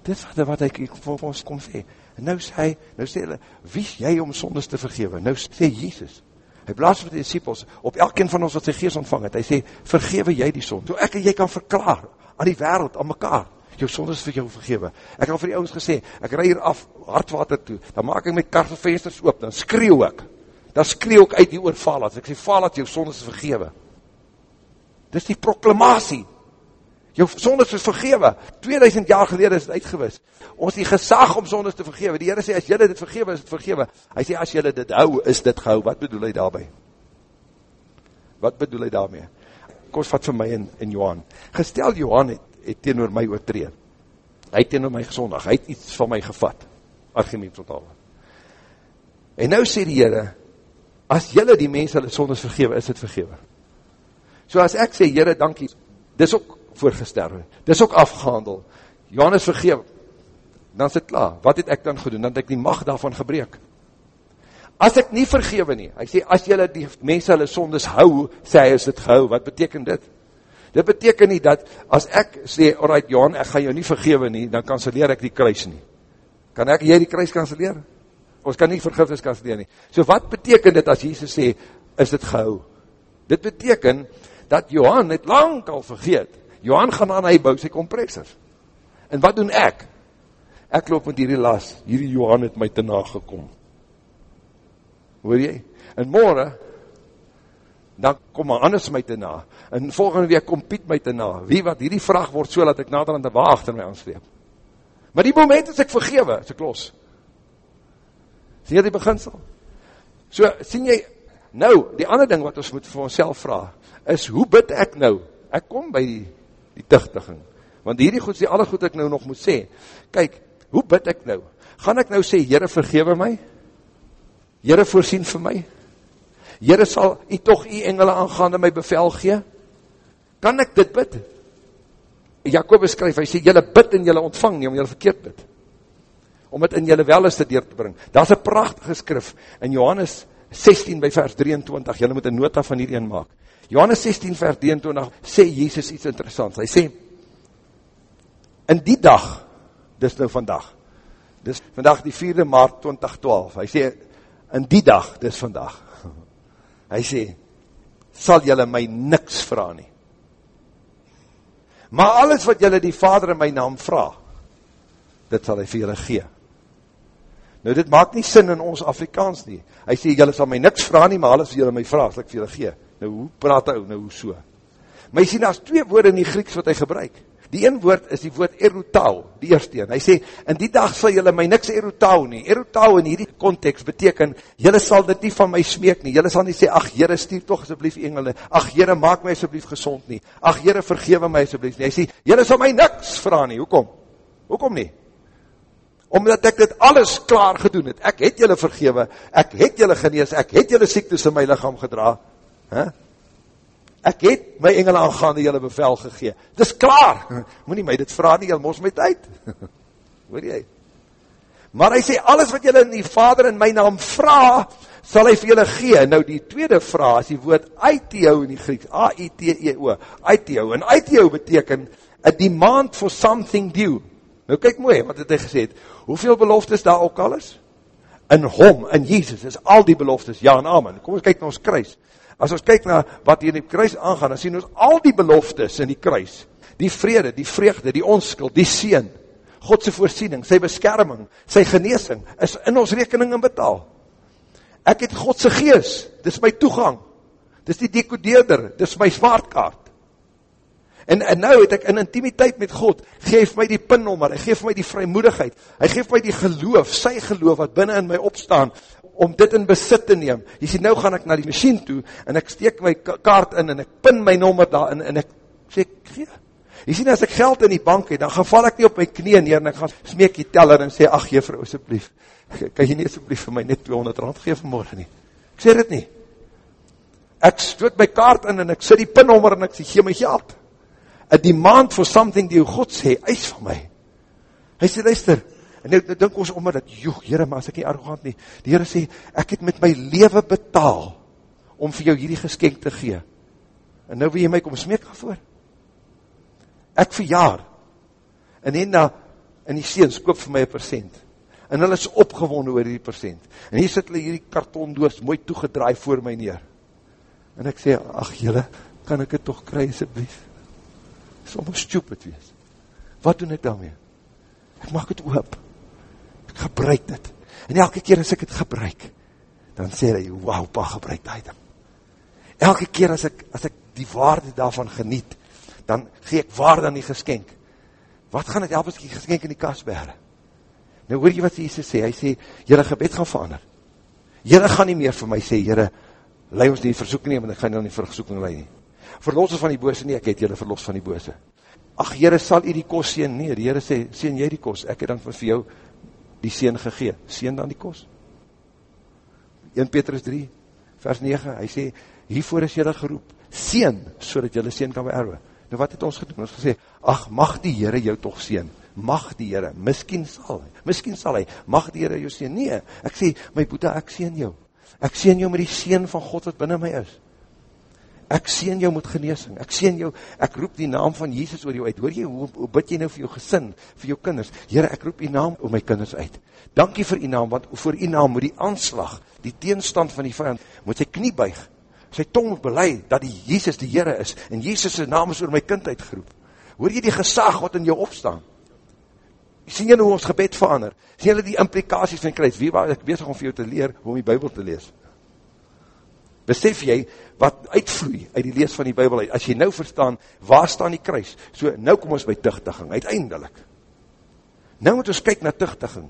Dit is wat, ek vir ons kom sê. En nou sê hy, nou sê hulle, wie is jy om sondes te vergewe? Nou sê Jesus, hy blaas vir die disciples, op elkeen van ons wat sy geest ontvang het, hy sê, vergewe jy die sonde, so ek en jy kan verklaar, aan die wereld, aan mekaar, jou sondes vir jou vergewe. Ek het vir die ouwens gesê, ek rij hier af, hardwater toe, dan maak ek my karvenvensters oop, dan skreeuw ek, dan skreeuw ek uit die oor Falat, ek sê, Falat, jou sondes vergewe. Dis die proklamatie, jou sondes is vergewe, 2000 jaar gelede is het uitgewis, ons die gesag om sondes te vergewe, die Heere sê, as jylle dit vergewe, is het vergewe, hy sê, as jylle dit hou, is dit gehou, wat bedoel hy daarby? Wat bedoel hy daarmee? Kom wat vir my in, in Johan, gestel Johan het, het teen my oortree, hy het teen my gezondig, hy het iets van my gevat, argument totaal, en nou sê die Heere, as jylle die mense hulle sondes vergewe, is het vergewe, so as ek sê, Heere, dankie, dis ook voorgesterwe. Dis ook afgehandel. Johannes vergeef, dan is het klaar. Wat het ek dan gedoen? Dan het ek die macht daarvan gebreek. As ek nie vergewe nie, hy sê, as jylle die mense hulle sondes hou, sê hy, is dit gehou. Wat beteken dit? Dit beteken nie dat, as ek sê, alright Johan, ek ga jou nie vergewe nie, dan kanseleer ek die kruis nie. Kan ek jy die kruis kanseleer? Ons kan nie vergifnis kanseleer nie. So wat beteken dit as Jesus sê, is dit gehou? Dit beteken, dat Johan het lang al vergeet, Johan gaan aan, hy bouw sy kompressors. En wat doen ek? Ek loop met hierdie las, hierdie Johan het my te nagekom. Hoor jy? En morgen, dan kom maar anders my te na. En volgende week kom Piet my te na. Wie wat, hierdie vraag word so, dat ek nader aan de waag achter my aansleep. Maar die moment is ek vergewe, is ek los. Sien jy die beginsel? So, sien jy, nou, die ander ding wat ons moet vir ons vraag, is, hoe bid ek nou? Ek kom by die die tichtiging. Want hierdie goed is die alle goed ek nou nog moet sê. Kyk, hoe bid ek nou? Gaan ek nou sê, Heere vergewe my? Heere voorsien vir my? Heere sal u toch u engele aangaande my bevel gee? Kan ek dit bid? Jacobus skryf, hy sê, jylle bid en jylle ontvang nie, om jylle verkeerd bid. Om het in jylle weleste deur te bring. Daar is een prachtige skrif in Johannes 16 by vers 23, jylle moet een nota van hierdie maak. Johannes 16 vers 23 sê Jesus iets interessants. Hy sê, in die dag, dis nou vandag, dis vandag die 4de maart 2012, hy sê, in die dag, dis vandag, (laughs) hy sê, sal jylle my niks vraag nie. Maar alles wat jylle die vader in my naam vraag, dit sal hy vir jylle gee. Nou dit maak nie sin in ons Afrikaans nie. Hy sê, jylle sal my niks vraag nie, maar alles wat jylle my vraag, sal ek vir jylle gee. Nou, hoe praat hy nou so? Maar jy sien, daar is twee woorde in die Grieks wat hy gebruik. Die een woord is die woord erotau, die eerste een. Hy sê, in die dag sal jylle my niks erotau nie. Erotau in hierdie context beteken, jylle sal dit nie van my smeek nie. Jylle sal nie sê, ach jyre, stuur toch asjeblief engele. Ach jyre, maak my asjeblief gezond nie. Ach jyre, vergewe my asjeblief nie. Hy sê, jylle sal my niks vraag nie. Hoekom? Hoekom nie? Omdat ek dit alles klaar gedoen het. Ek het jylle vergewe, ek het jylle genees, ek het jylle siektes in my lichaam gedra. Huh? Ek het my engel aangaande jylle bevel gegee. Dit is klaar. (laughs) Moet nie my dit vraag nie, jylle mos my tyd. (laughs) Hoor jy? Maar hy sê, alles wat jylle in die vader in my naam vraag, sal hy vir jylle gee. Nou die tweede vraag is die woord aiteo in die Grieks. A-I-T-E-O. Aiteo. En aiteo beteken, a demand for something due. Nou kyk mooi, wat het hy gesê het. Hoeveel beloftes daar ook al is? In hom, in Jesus, is al die beloftes, ja en amen. Kom ons kyk na ons kruis. As ons kyk na wat hier in die kruis aangaan, dan sien ons al die beloftes in die kruis. Die vrede, die vreugde, die onskuld, die seen, Godse voorsiening, sy beskerming, sy geneesing, is in ons rekening in betaal. Ek het Godse gees, dis my toegang, dis die decodeerder, dis my smartkaart. En, en nou het ek in intimiteit met God, geef my die pinnommer, hy geef my die vrymoedigheid, hy geef my die geloof, sy geloof wat binnen in my opstaan, om dit in besit te neem. Jy sê, nou gaan ek na die machine toe, en ek steek my kaart in, en ek pin my nommer daar in, en ek sê, gee. Jy sê, as ek geld in die bank het, dan geval ek nie op my knie neer, en ek gaan smeek die teller, en sê, ach, juffrou, asjeblief, (laughs) kan jy nie asjeblief vir my net 200 rand geef vanmorgen nie? Ek sê dit nie. Ek stoot my kaart in en ek sit die pinnommer en ek sê, gee my geld. A demand for something die God sê, eis van my. Hy sê, luister, en nou, nou dink ons om dat, joh, heren, maar as ek nie arrogant nie, die heren sê, ek het met my leven betaal, om vir jou hierdie geskenk te gee. En nou wil jy my kom smeek daarvoor? Ek verjaar, en en na, en die seens koop vir my een percent, en hulle is opgewonnen oor die percent, en hier sit hulle hierdie kartondoos mooi toegedraai voor my neer, en ek sê, ach jylle, kan ek het toch kry, asjeblief? Is om stupid wees. Wat doen ek daarmee? Ek maak het oop, ek gebruik dit, en elke keer as ek het gebruik, dan sê hy, wauw pa, gebruik die item. Elke keer as ek, as ek die waarde daarvan geniet, dan gee ek waarde aan die geskenk. Wat gaan het help as ek die geskenk in die kas bere? Nou hoor jy wat Jesus sê, hy sê, jylle gebed gaan verander. Jylle gaan nie meer vir my sê, jylle, lei ons die versoeking nie, want ek gaan nie vir versoeking lei nie. Verlos ons van die bose nie, ek het jylle verlos van die bose. Ach, jylle sal jy die kos sien, nee, die jylle sê, sien jy die kos, ek het dan vir jou die sien gegee, sien dan die kos. 1 Petrus 3, vers 9, hy sê, hiervoor is jylle geroep, sien, so dat jylle sien kan beerwe. Nou wat het ons gedoen? Ons gesê, ach, mag die Heere jou toch sien, mag die Heere, miskien sal hy, miskien sal hy, mag die Heere jou sien, nee, ek sê, my boete, ek sien jou, ek sien jou met die sien van God wat binnen my is, ek sien jou met geneesing, ek sien jou, ek roep die naam van Jesus oor jou uit, hoor jy, hoe, hoe bid jy nou vir jou gesin, vir jou kinders, Heere, ek roep die naam oor my kinders uit, dankie vir die naam, want voor die naam moet die aanslag, die teenstand van die vijand, moet sy knie buig, sy tong moet belei, dat die Jesus die Heere is, en Jesus sy naam is oor my kind uitgeroep. Hoor jy die gesag wat in jou opstaan? Sien jy nou hoe ons gebed verander? Sien jy die implikaties van kruis? Wie waar ek bezig om vir jou te leer, om die Bijbel te lees? Besef jy, wat uitvloei uit die lees van die Bijbel uit, as jy nou verstaan, waar staan die kruis? So, nou kom ons by tuchtiging, uiteindelik. Nou moet ons kyk na tuchtiging.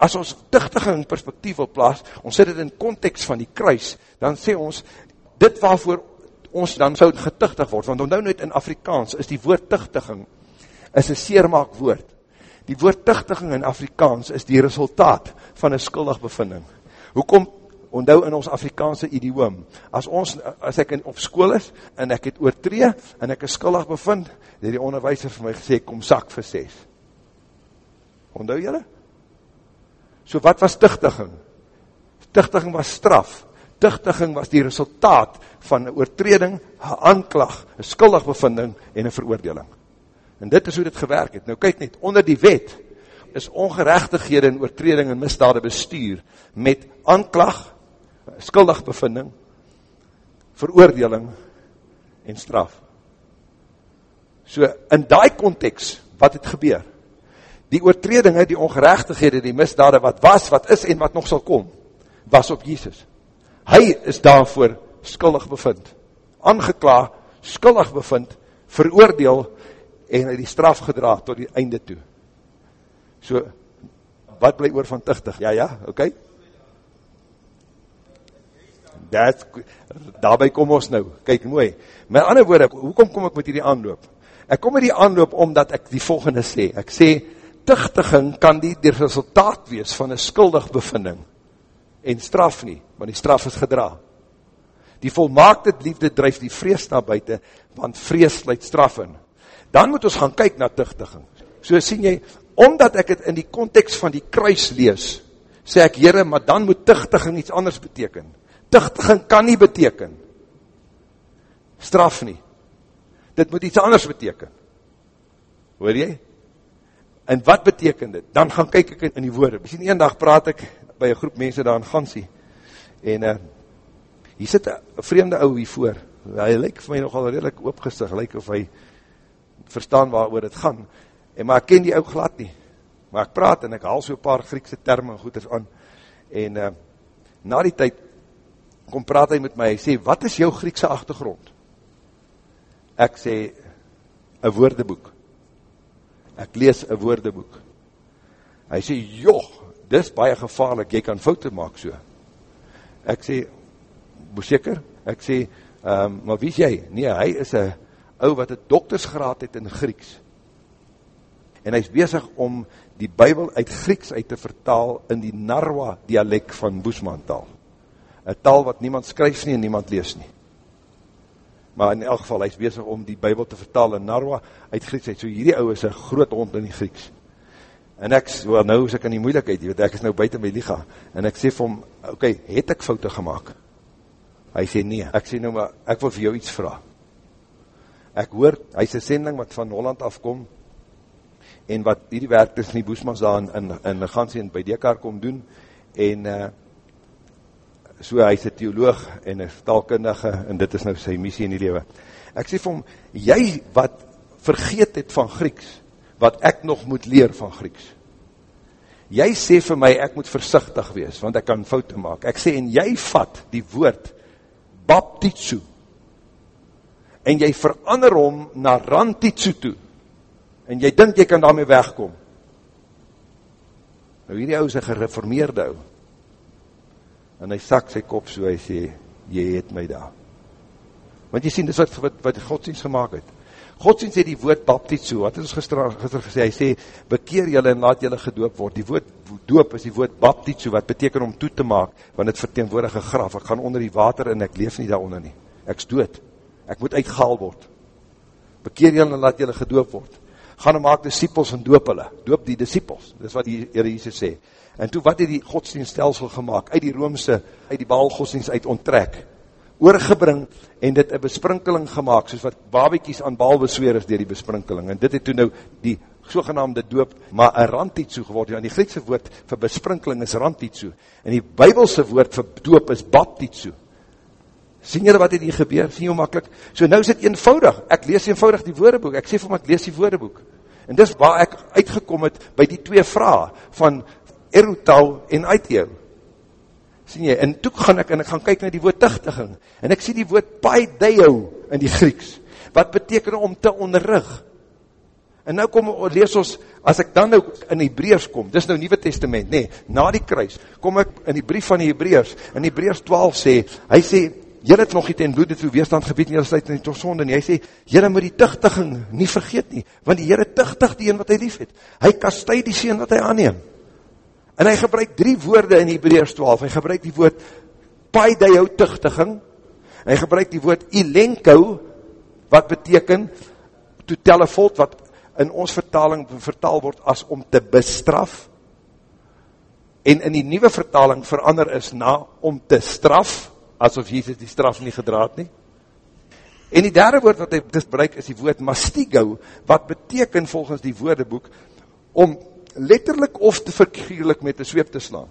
As ons tuchtiging perspektief wil plaas, ons sit het in context van die kruis, dan sê ons, dit waarvoor ons dan sou getuchtig word, want onthou net in Afrikaans is die woord tuchtiging, is een seermaak woord. Die woord tuchtiging in Afrikaans is die resultaat van een skuldig bevinding. Hoekom, onthou in ons Afrikaanse idioom, as ons, as ek in, op school is, en ek het oortree, en ek is skuldig bevind, het die onderwijzer vir my gesê, kom sak vir ses. Onthou jylle? So wat was tuchtiging? Tuchtiging was straf, tuchtiging was die resultaat van een oortreding, een aanklag, een skuldig bevinding en een veroordeling. En dit is hoe dit gewerk het. Nou kyk net, onder die wet is ongerechtighede en oortreding en misdade bestuur met aanklag, skuldig bevinding, veroordeling en straf. So in die context, wat het gebeur? Die oortredinge, die ongerechtighede, die misdade wat was, wat is en wat nog sal kom, was op Jesus. Hy is daarvoor skuldig bevind, aangekla, skuldig bevind, veroordeel en hy die straf gedra tot die einde toe. So, wat bly oor van tuchtig? Ja, ja, oké. Okay. Dat, daarby kom ons nou, kyk mooi. My ander woorde, hoekom kom ek met hierdie aanloop? Ek kom met die aanloop omdat ek die volgende sê. Ek sê, tuchtiging kan die, die resultaat wees van een skuldig bevinding en straf nie, want die straf is gedra. Die volmaakte liefde drijf die vrees na buiten, want vrees sluit straf in. Dan moet ons gaan kyk na tuchtiging. So sien jy, omdat ek het in die context van die kruis lees, sê ek, jyre, maar dan moet tuchtiging iets anders beteken. Tuchtiging kan nie beteken. Straf nie. Dit moet iets anders beteken. Hoor jy? En wat beteken dit? Dan gaan kyk ek in die woorde. Misschien een dag praat ek by een groep mense daar in Gansie. En uh, hier sit een vreemde ou hier voor. Hy lyk vir my nogal redelijk opgestig, lyk of hy verstaan waar oor het gaan. En maar ek ken die ou glad nie. Maar ek praat en ek haal so paar Griekse termen en goeders aan. En uh, na die tyd kom praat hy met my, hy sê, wat is jou Griekse achtergrond? Ek sê, een woordeboek. Ek lees een woordeboek. Hy sê, joh, dis baie gevaarlik, jy kan foute maak so. Ek sê, moes seker? Ek sê, um, maar wie is jy? Nee, hy is een ou wat een doktersgraad het in Grieks. En hy is bezig om die Bijbel uit Grieks uit te vertaal in die Narwa dialek van Boesman taal. Een taal wat niemand skryf nie en niemand lees nie. maar in elk geval, hy is bezig om die Bijbel te vertaal in Narwa uit Grieks, so hierdie ouwe is een groot hond in die Grieks, en ek, wel nou is ek in die moeilikheid, weet, ek is nou buiten my liga, en ek sê vir hom, oké, okay, het ek foute gemaakt? Hy sê nee, ek sê nou maar, ek wil vir jou iets vraag. Ek hoor, hy is een sending wat van Holland afkom, en wat hierdie werkers in die boesmans daar in, in, in Gansie en by Dekar kom doen, en uh, so hy is een theoloog en een taalkundige, en dit is nou sy missie in die lewe. Ek sê vir hom, jy wat vergeet het van Grieks, wat ek nog moet leer van Grieks, jy sê vir my, ek moet versichtig wees, want ek kan foute maak. Ek sê, en jy vat die woord, baptitsu, en jy verander hom na rantitsu toe, en jy dink jy kan daarmee wegkom. Nou hierdie ou is een gereformeerde ou, en hy sak sy kop so, hy sê, jy het my daar. Want jy sien, dis wat, wat, wat godsdienst gemaakt het. Godsdienst sê die woord baptitsu, wat het ons gister, gister gesê, hy sê, bekeer jylle en laat jylle gedoop word. Die woord doop is die woord baptitsu, wat beteken om toe te maak, want het verteenwoordige graf. Ek gaan onder die water en ek leef nie daaronder nie. Ek is dood. Ek moet uitgehaal word. Bekeer jylle en laat jylle gedoop word gaan en maak disciples en doop hulle, doop die disciples, dis wat die Heere Jesus sê. En toe wat het die godsdienststelsel gemaakt, uit die Roomse, uit die baalgodsdienst uit onttrek, oorgebring, en dit een besprinkeling gemaakt, soos wat babiekies aan baal besweer is dier die besprinkeling, en dit het toe nou die sogenaamde doop, maar een randtietsoe geword, ja, die Griekse woord vir besprinkeling is randtietsoe, en die Bybelse woord vir doop is baptietsoe, Sien julle wat het hier gebeur? Sien jy makkelijk? So nou is het eenvoudig. Ek lees eenvoudig die woordeboek. Ek sê vir my, ek lees die woordeboek. En dis waar ek uitgekom het by die twee vraag van Erotau en Aiteo. Sien jy? En toe gaan ek en ek gaan kyk na die woord tichtiging. En ek sien die woord paideo in die Grieks. Wat beteken om te onderrug? En nou kom, lees ons, as ek dan nou in die Hebreërs kom, dis nou Nieuwe Testament, nee, na die kruis, kom ek in die brief van die Hebreërs, in die Hebreërs 12 sê, hy sê, jylle het nog nie ten bloed het toe weerstand gebied, en jylle sluit nie tot sonde nie, hy sê, jylle moet die tuchtiging nie vergeet nie, want die Heere tuchtig die een wat hy lief het, hy kastui die sien wat hy aanneem, en hy gebruik drie woorde in Hebreërs 12, hy gebruik die woord paideo tuchtiging, hy gebruik die woord ilenko, wat beteken, to telefot, wat in ons vertaling vertaal word as om te bestraf, en in die nieuwe vertaling verander is na om te straf, asof Jesus die straf nie gedraad nie. En die derde woord wat hy bespreek is die woord mastigo, wat beteken volgens die woordeboek, om letterlik of te verkierlik met die zweep te slaan.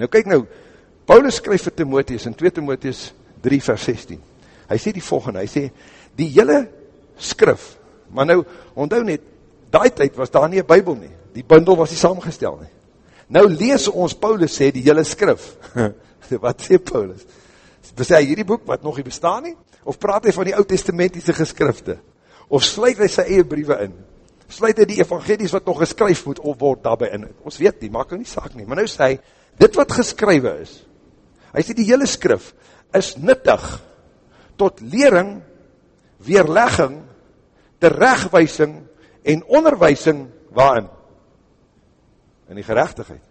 Nou kyk nou, Paulus skryf vir Timotheus in 2 Timotheus 3 vers 16. Hy sê die volgende, hy sê, die hele skrif, maar nou, onthou net, daai tyd was daar nie een bybel nie, die bundel was nie samengestel nie. Nou lees ons, Paulus sê, die hele skrif, (laughs) wat sê Paulus? Sê hy hierdie boek wat nog nie bestaan nie? Of praat hy van die oud-testamentiese geskrifte? Of sluit hy sy eie briewe in? Sluit hy die evangelies wat nog geskryf moet opword daarby in? Ons weet nie, maak nou nie saak nie. Maar nou sê hy, dit wat geskrywe is, hy sê die hele skrif is nuttig tot lering, weerlegging, terechtwijsing en onderwijsing waarin? In die gerechtigheid.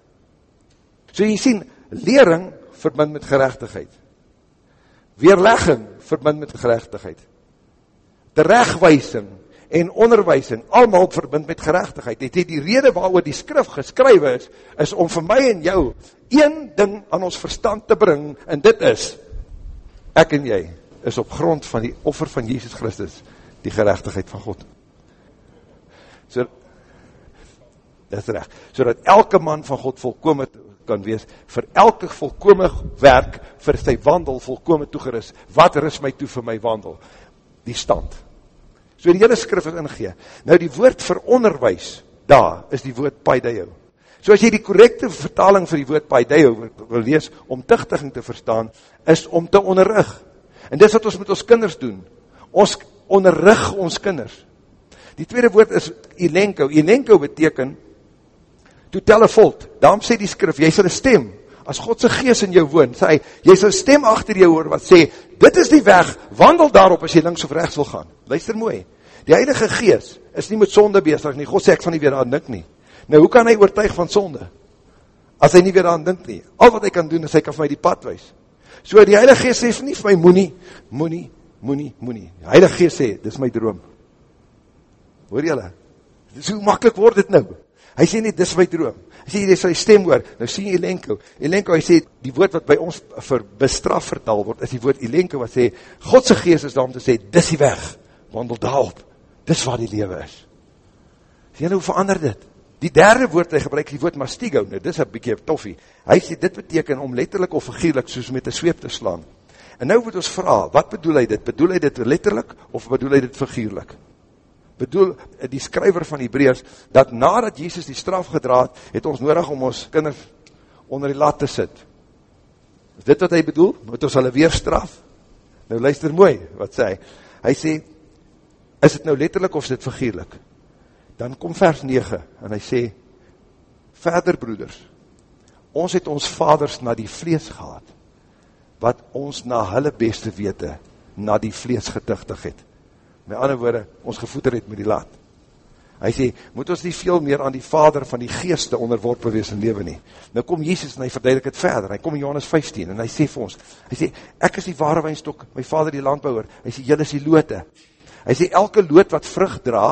So jy sien, lering verbind met gerechtigheid. Weerlegging verbind met gerechtigheid. Terechtwijsing en onderwijsing, allemaal verbind met gerechtigheid. Het die rede waarover die skrif geskrywe is, is om vir my en jou een ding aan ons verstand te bring, en dit is, ek en jy, is op grond van die offer van Jesus Christus, die gerechtigheid van God. So, dit is recht, so dat elke man van God volkom het, kan wees, vir elke volkome werk, vir sy wandel volkome toegeris, wat ris my toe vir my wandel? Die stand. So die hele skrif is ingegeen. Nou die woord vir onderwijs, daar is die woord paideo. So as jy die correcte vertaling vir die woord paideo wil lees, om tichtiging te verstaan, is om te onderrig. En dis wat ons met ons kinders doen. Ons onderrig ons kinders. Die tweede woord is elenko. Elenko beteken, to tell a fault. Daarom sê die skrif, jy sal een stem, as Godse gees in jou woon, sê hy, jy sal stem achter jou hoor, wat sê, dit is die weg, wandel daarop as jy links of rechts wil gaan. Luister mooi, die heilige gees is nie met sonde bezig nie, God sê ek van nie weer aan dink nie. Nou, hoe kan hy oortuig van sonde? As hy nie weer aan dink nie. Al wat hy kan doen, is hy kan vir my die pad wees. So die heilige gees sê nie vir my, moenie, moenie, moenie, moenie. Heilige Geest sê, dis my droom. Hoor jylle? Dis hoe makkelijk word dit nou. Hy sê nie, dis my droom. Hy sê, sal die stem hoor. Nou sê Elenko. Elenko, hy sê, die woord wat by ons vir bestraf vertaal word, is die woord Elenko wat sê, Godse geest is daar om te sê, dis die weg. Wandel daarop. Dis waar die lewe is. Sê jy nou, hoe verander dit? Die derde woord, hy gebruik die woord mastigo. Nou, dis een bykie toffie. Hy sê, dit beteken om letterlijk of vergierlik soos met een sweep te slaan. En nou moet ons vraag, wat bedoel hy dit? Bedoel hy dit letterlijk of bedoel hy dit vergierlik? Bedoel die skryver van Hebreërs, dat nadat Jesus die straf gedraad, het ons nodig om ons kinders onder die lat te sit. Is dit wat hy bedoel? Moet ons hulle weer straf? Nou luister mooi, wat sê hy? Hy sê, is dit nou letterlik of is dit vergeerlik? Dan kom vers 9, en hy sê, verder broeders, ons het ons vaders na die vlees gehad, wat ons na hulle beste wete, na die vlees getuchtig het met ander woorde, ons gevoeder het met die laat. Hy sê, moet ons nie veel meer aan die vader van die geeste onderworpen wees in leven nie. Nou kom Jesus en hy verduidelik het verder, hy kom in Johannes 15 en hy sê vir ons, hy sê, ek is die ware wijnstok, my vader die landbouwer, hy sê, jylle is die loote. Hy sê, elke loot wat vrug dra,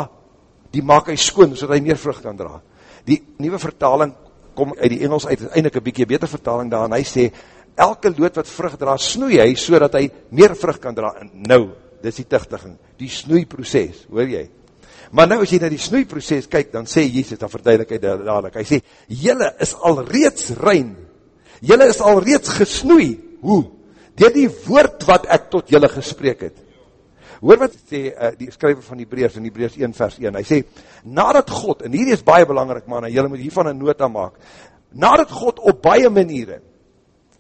die maak hy skoon, so hy meer vrug kan dra. Die nieuwe vertaling kom uit die Engels uit, eindelijk een bykie beter vertaling daar, en hy sê, elke loot wat vrug dra, snoei hy, so hy meer vrug kan dra. En nou, dis die tichtiging, die snoeiproces, hoor jy? Maar nou as jy na die snoeiproces kyk, dan sê Jesus, dan verduidelik hy dadelijk, hy sê, jylle is al reeds rein, jylle is al reeds gesnoei, hoe? Door die woord wat ek tot jylle gesprek het. Hoor wat sê uh, die skryver van Hebreus in Hebreus 1 vers 1, hy sê, nadat God, en hier is baie belangrijk man, en jylle moet hiervan een nota maak, nadat God op baie maniere,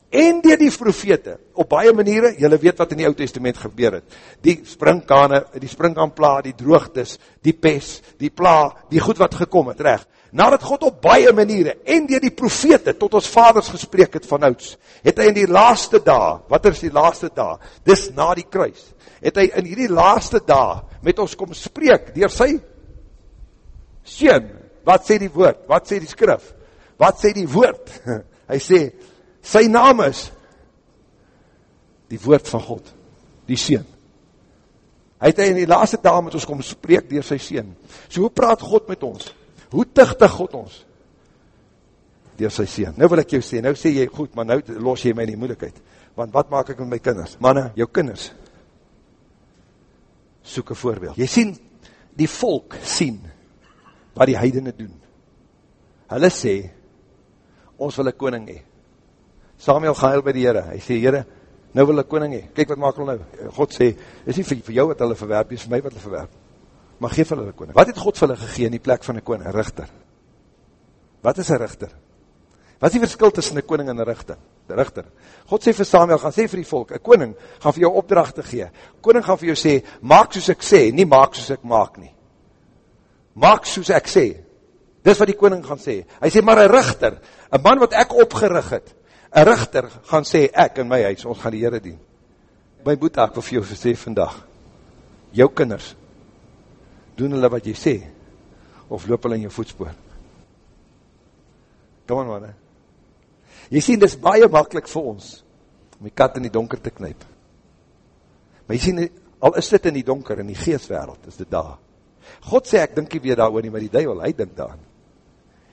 en dier die profete, op baie maniere, jylle weet wat in die oud testament gebeur het, die springkane, die springkaanpla, die droogtes, die pes, die pla, die goed wat gekom het, recht, nadat God op baie maniere, en dier die profete, tot ons vaders gesprek het van ouds, het hy in die laaste dag, wat is die laaste dag, dis na die kruis, het hy in die laaste dag, met ons kom spreek, dier sy, sien, wat sê die woord, wat sê die skrif, wat sê die woord, (laughs) hy sê, sy naam is die woord van God, die Seen. Hy het in die laaste dag met ons kom spreek dier sy Seen. So hoe praat God met ons? Hoe tichtig God ons? Dier sy Seen. Nou wil ek jou sê, nou sê jy goed, maar nou los jy my in die moeilijkheid. Want wat maak ek met my kinders? Manne, jou kinders, soek een voorbeeld. Jy sien, die volk sien wat die heidene doen. Hulle sê, ons wil een koning hee. Samuel gaan heel by die Heere, hy sê, Heere, nou wil ek koning hee, kyk wat maak hulle nou, God sê, is nie vir, vir jou wat hulle verwerp, is vir my wat hulle verwerp, maar geef hulle koning. Wat het God vir hulle gegeen in die plek van een koning, een richter? Wat is een richter? Wat is die verskil tussen een koning en een richter? De richter. God sê vir Samuel, gaan sê vir die volk, een koning gaan vir jou opdracht te gee, koning gaan vir jou sê, maak soos ek sê, nie maak soos ek maak nie. Maak soos ek sê, dis wat die koning gaan sê. Hy sê, maar een richter, een man wat ek opgerig het, een richter gaan sê, ek in my huis, ons gaan die Heere dien. My boete, ek wil vir jou sê vandag, jou kinders, doen hulle wat jy sê, of loop hulle in jou voetspoor. Aan man, he. Jy sien, dit is baie makkelijk vir ons, om die kat in die donker te knyp. Maar jy sien, al is dit in die donker, in die geestwereld, is dit daar. God sê, ek dink nie weer daar oor nie, maar die duivel, hy dink daar.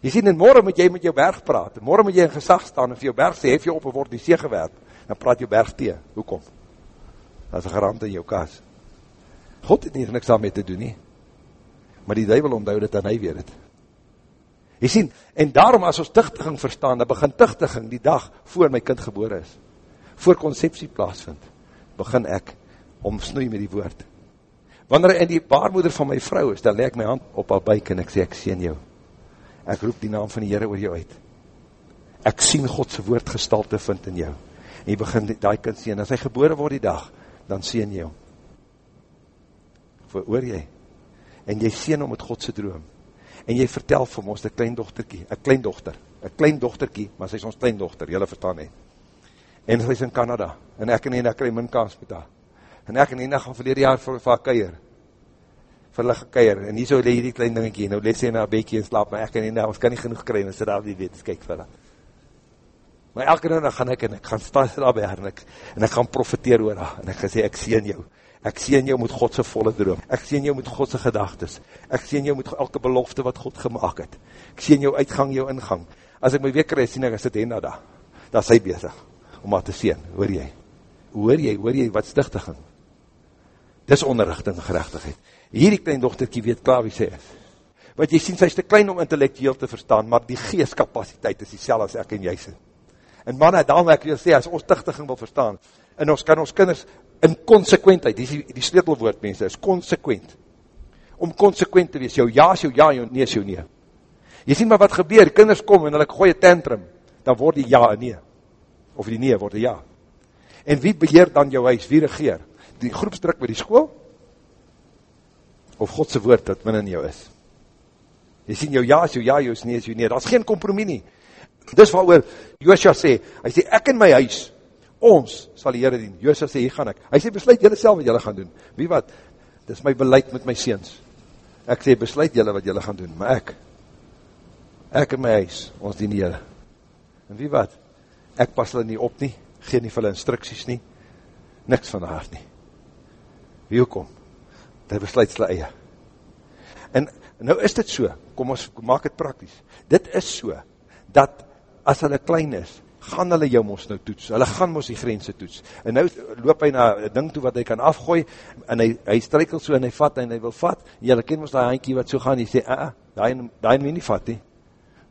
Jy sien, en morgen moet jy met jou berg praat, en morgen moet jy in gezag staan, en vir jou berg sê, hef jy op en word die see gewerp, dan praat jou berg tee, hoekom? Dat is een garant in jou kaas. God het nie niks daarmee te doen nie, maar die duivel onthou dit en hy weet het. Jy sien, en daarom as ons tichtiging verstaan, dan begin tichtiging die dag voor my kind gebore is, voor conceptie plaasvind, begin ek om snoei met die woord. Wanneer hy in die baarmoeder van my vrou is, dan leek my hand op haar buik en ek sê, ek sien jou ek roep die naam van die Heere oor jou uit. Ek sien Godse woord gestalte vind in jou. En jy begin die, kind sien, as hy gebore word die dag, dan sien jy hom. Oor jy? En jy sien hom met Godse droom. En jy vertel vir ons, die kleindochterkie, een kleindochter, een kleindochterkie, maar sy is ons kleindochter, jylle verstaan nie. En sy is in Canada, en ek en Hena krijg min kans met haar. En ek en Hena gaan verlede jaar vir haar keier, vir hulle gekeier, en hier so le hierdie klein dingetje, nou les sy na bekie en slaap, maar ek nie, nou, ons kan nie genoeg kry, en sy daar nie weet, kyk vir hulle. Maar elke nou, gaan ek, en ek gaan staan sy daar by haar, en ek, en ek gaan profiteer oor haar, en ek gaan sê, ek sien jou, Ek sien jou met Godse volle droom. Ek sien jou met Godse gedagtes. Ek sien jou met elke belofte wat God gemaakt het. Ek sien jou uitgang, jou ingang. As ek my weer krijg, sien ek, as dit hen na daar. Daar is hy bezig, om maar te sien, hoor jy? Hoor jy, hoor jy, wat stichtiging? Dis onderrichting gerechtigheid. Hierdie klein dochterkie weet klaar wie sy is. Want jy sien, sy is te klein om intellectueel te verstaan, maar die geestkapasiteit is die sel as ek en jy sien. En manne, daarom ek wil sê, as ons stichtiging wil verstaan, en ons kan ons kinders in consequentheid, die, die sleutelwoord mense, is consequent. Om consequent te wees, jou ja is jou ja, jou nee is jou nee. Jy sien maar wat gebeur, kinders kom en hulle gooi een tantrum, dan word die ja en nee. Of die nee word die ja. En wie beheer dan jou huis, wie regeer? Die groepsdruk by die school? Of Godse woord dat min in jou is? Jy sien jou ja is jou ja, jou nee is jou nee. Dat is geen kompromie nie. Dis wat oor Joosja sê, hy sê, ek in my huis, ons sal die Heere dien. Joosja sê, hier gaan ek. Hy sê, besluit jylle self wat jylle gaan doen. Wie wat? Dis my beleid met my seens. Ek sê, besluit jylle wat jylle gaan doen. Maar ek, ek in my huis, ons dien die Heere. En wie wat? Ek pas hulle nie op nie, gee nie vir hulle instructies nie, niks van haar nie. Wie kom? Dit besluit hulle eie. En nou is dit so, kom ons maak het prakties. Dit is so, dat as hulle klein is, gaan hulle jou mos nou toets, hulle gaan mos die grense toets, en nou loop hy na ding toe wat hy kan afgooi, en hy, hy strykel so en hy vat, en hy wil vat, en jylle ken mos die handkie wat so gaan, hy sê, ah, ah die moet nie vat nie,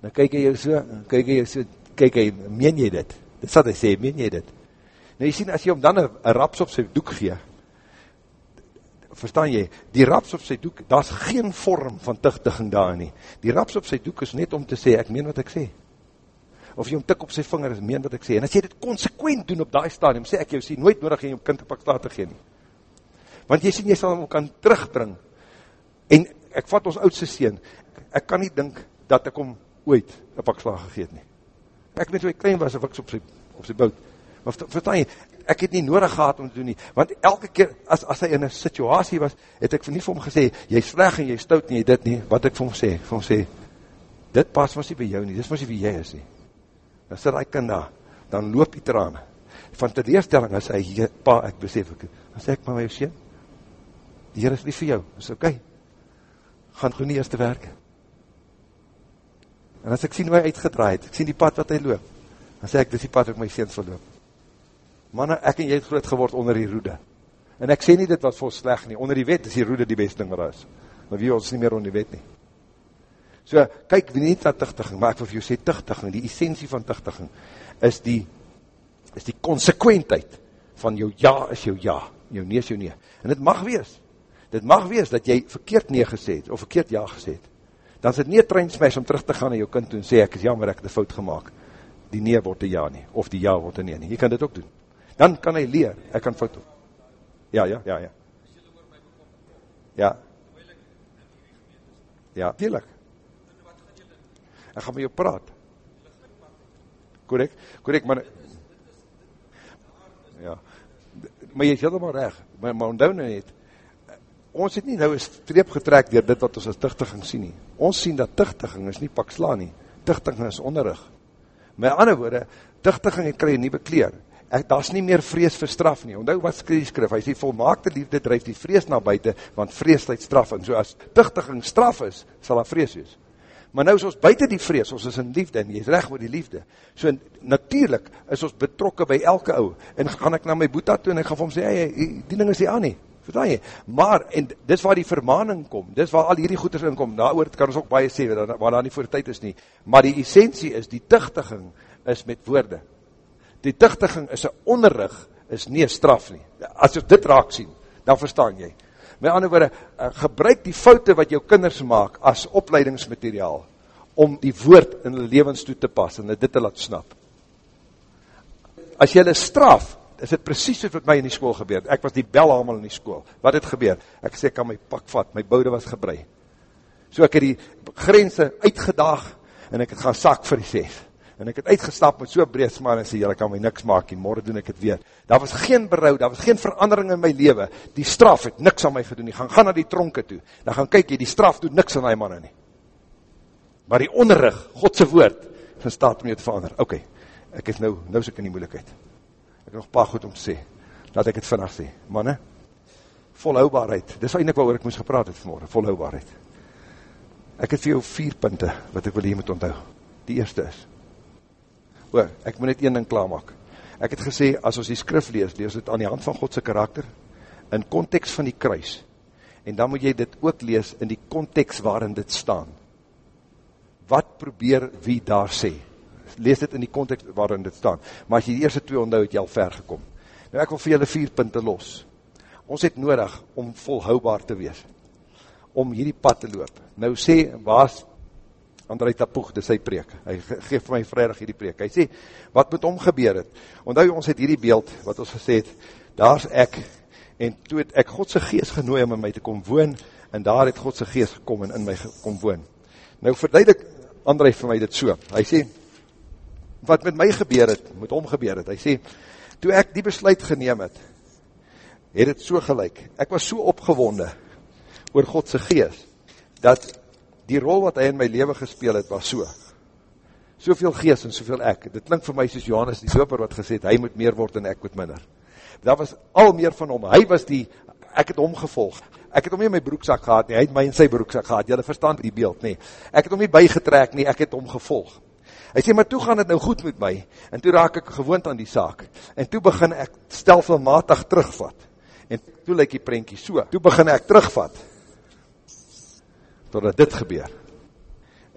dan kyk hy jou so, kyk hy jou so, kyk hy, meen jy dit? Dit sal hy sê, meen jy dit? Nou jy sien, as jy om dan een raps op sy doek gee, verstaan jy, die raps op sy doek, daar is geen vorm van tuchtiging daar nie, die raps op sy doek is net om te sê, ek meen wat ek sê, of jy hom tik op sy vinger, is meen wat ek sê, en as jy dit consequent doen op die stadium, sê ek jou sê, nooit nodig jy om kind te pak slaat te gee nie, want jy sê, jy sal hom kan terugbring, en ek vat ons oudste seen, ek kan nie dink, dat ek hom ooit een pak slaag gegeet nie, ek weet hoe hy klein was, of ek op sy, op sy boot, maar verstaan jy, ek het nie nodig gehad om te doen nie, want elke keer, as, as hy in een situasie was, het ek nie vir hom gesê, jy is sleg en jy is stout en jy dit nie, wat ek vir hom sê, vir hom sê, dit pas ons nie by jou nie, dit is ons nie wie jy is nie, dan sit hy kind daar, dan loop die trane, van te leerstelling, as hy, pa, ek besef ek, dan sê ek, maar my sien, die Heer is lief vir jou, is ok, gaan goed nie eerst te werk, en as ek sien hoe hy uitgedraaid, ek sien die pad wat hy loop, dan sê ek, dis die pad wat my seens wil loop, manne, ek en jy het groot geword onder die roede, en ek sê nie dit wat vol sleg nie, onder die wet is die roede die beste ding wat is, maar wie ons nie meer onder die wet nie, So, kyk, nie net dat tuchtiging, maar ek wil vir jou sê, tuchtiging, die essentie van tuchtiging, is die, is die consequentheid van jou ja is jou ja, jou nee is jou nee. En dit mag wees, dit mag wees dat jy verkeerd nee gesê het, of verkeerd ja gesê het. Dan is dit nie een treinsmes om terug te gaan na jou kind toe en sê, ek is jammer, ek het een fout gemaakt. Die nee word die ja nie, of die ja word die nee nie. Jy kan dit ook doen. Dan kan hy leer, ek kan fout doen. Ja, ja, ja, ja. Ja. Ja, tuurlijk ek gaan met jou praat. Correct? Correct, maar... Ja, maar jy is helemaal recht, maar, maar onthou nou net, ons het nie nou een streep getrek dier dit wat ons as tuchtiging sien nie. Ons sien dat tuchtiging is nie pak sla nie, tuchtiging is onderrug. Met ander woorde, tuchtiging het krijg nie bekleer, daar is nie meer vrees vir straf nie, onthou wat skryf, skryf, hy sê volmaakte liefde drijf die vrees na buiten, want vrees sluit straf, en so as tuchtiging straf is, sal daar vrees wees. Maar nou is ons buiten die vrees, ons is in liefde, en jy is recht met die liefde. So natuurlijk is ons betrokken by elke ou, en gaan ek na my boeta toe, en ek gaan vir hom sê, hey, die ding is die aan nie, verstaan jy? Maar, en dis waar die vermaning kom, dis waar al hierdie goeders inkom, daar oor kan ons ook baie sê, waar daar nie voor tyd is nie, maar die essentie is, die tuchtiging is met woorde. Die tuchtiging is een onderrug, is nie een straf nie. As jy dit raak sien, dan verstaan jy. Met ander woorde, uh, gebruik die foute wat jou kinders maak as opleidingsmateriaal om die woord in hulle levens toe te pas en dit te laat snap. As jy hulle straf, is dit precies wat my in die school gebeur. Ek was die bel allemaal in die school. Wat het gebeur? Ek sê, ek kan my pak vat, my boude was gebrei. So ek het die grense uitgedaag en ek het gaan sak vir die ses en ek het uitgestap met so breed smaar en sê, jylle kan my niks maak, en morgen doen ek het weer. Daar was geen berouw, daar was geen verandering in my leven, die straf het niks aan my gedoen, die gaan gaan na die tronke toe, dan gaan kyk jy, die straf doet niks aan die manne nie. Maar die onderrug, Godse woord, is in staat om jou te verander. Ok, ek is nou, nou is ek in die moeilijkheid. Ek het nog paar goed om te sê, laat ek het vannacht sê. Manne, volhoubaarheid, dis eindelijk waar ek moes gepraat het vanmorgen, volhoubaarheid. Ek het vir jou vier punte, wat ek wil hier moet onthou. Die eerste is, o, ek moet net een ding klaarmak. Ek het gesê, as ons die skrif lees, lees het aan die hand van Godse karakter, in context van die kruis, en dan moet jy dit ook lees in die context waarin dit staan. Wat probeer wie daar sê? Lees dit in die context waarin dit staan. Maar as jy die eerste twee onthou, het jy al ver gekom. Nou ek wil vir julle vier punte los. Ons het nodig om volhoubaar te wees. Om hierdie pad te loop. Nou sê, waar André Tapoeg, dit sy preek. Hy geef my vrijdag hierdie preek. Hy sê, wat met hom gebeur het? Onthou ons het hierdie beeld, wat ons gesê het, daar is ek, en toe het ek Godse geest genooi om in my te kom woon, en daar het Godse geest gekom en in my kom woon. Nou verduidelik André vir my dit so. Hy sê, wat met my gebeur het, met hom gebeur het, hy sê, toe ek die besluit geneem het, het het so gelijk, ek was so opgewonde oor Godse geest, dat die rol wat hy in my leven gespeel het, was so, soveel geest en soveel ek, dit klink vir my soos Johannes die soper wat gesê het, hy moet meer word en ek moet minder, daar was al meer van hom, hy was die, ek het omgevolg, ek het hom nie in my broekzak gehad nie, hy het my in sy broekzak gehad, jylle verstaan die beeld nie, ek het hom nie bijgetrek nie, ek het omgevolg, Hy sê, maar toe gaan het nou goed met my, en toe raak ek gewoond aan die saak, en toe begin ek stelselmatig terugvat, en toe lyk die prentjie so, toe begin ek terugvat, totdat dit gebeur.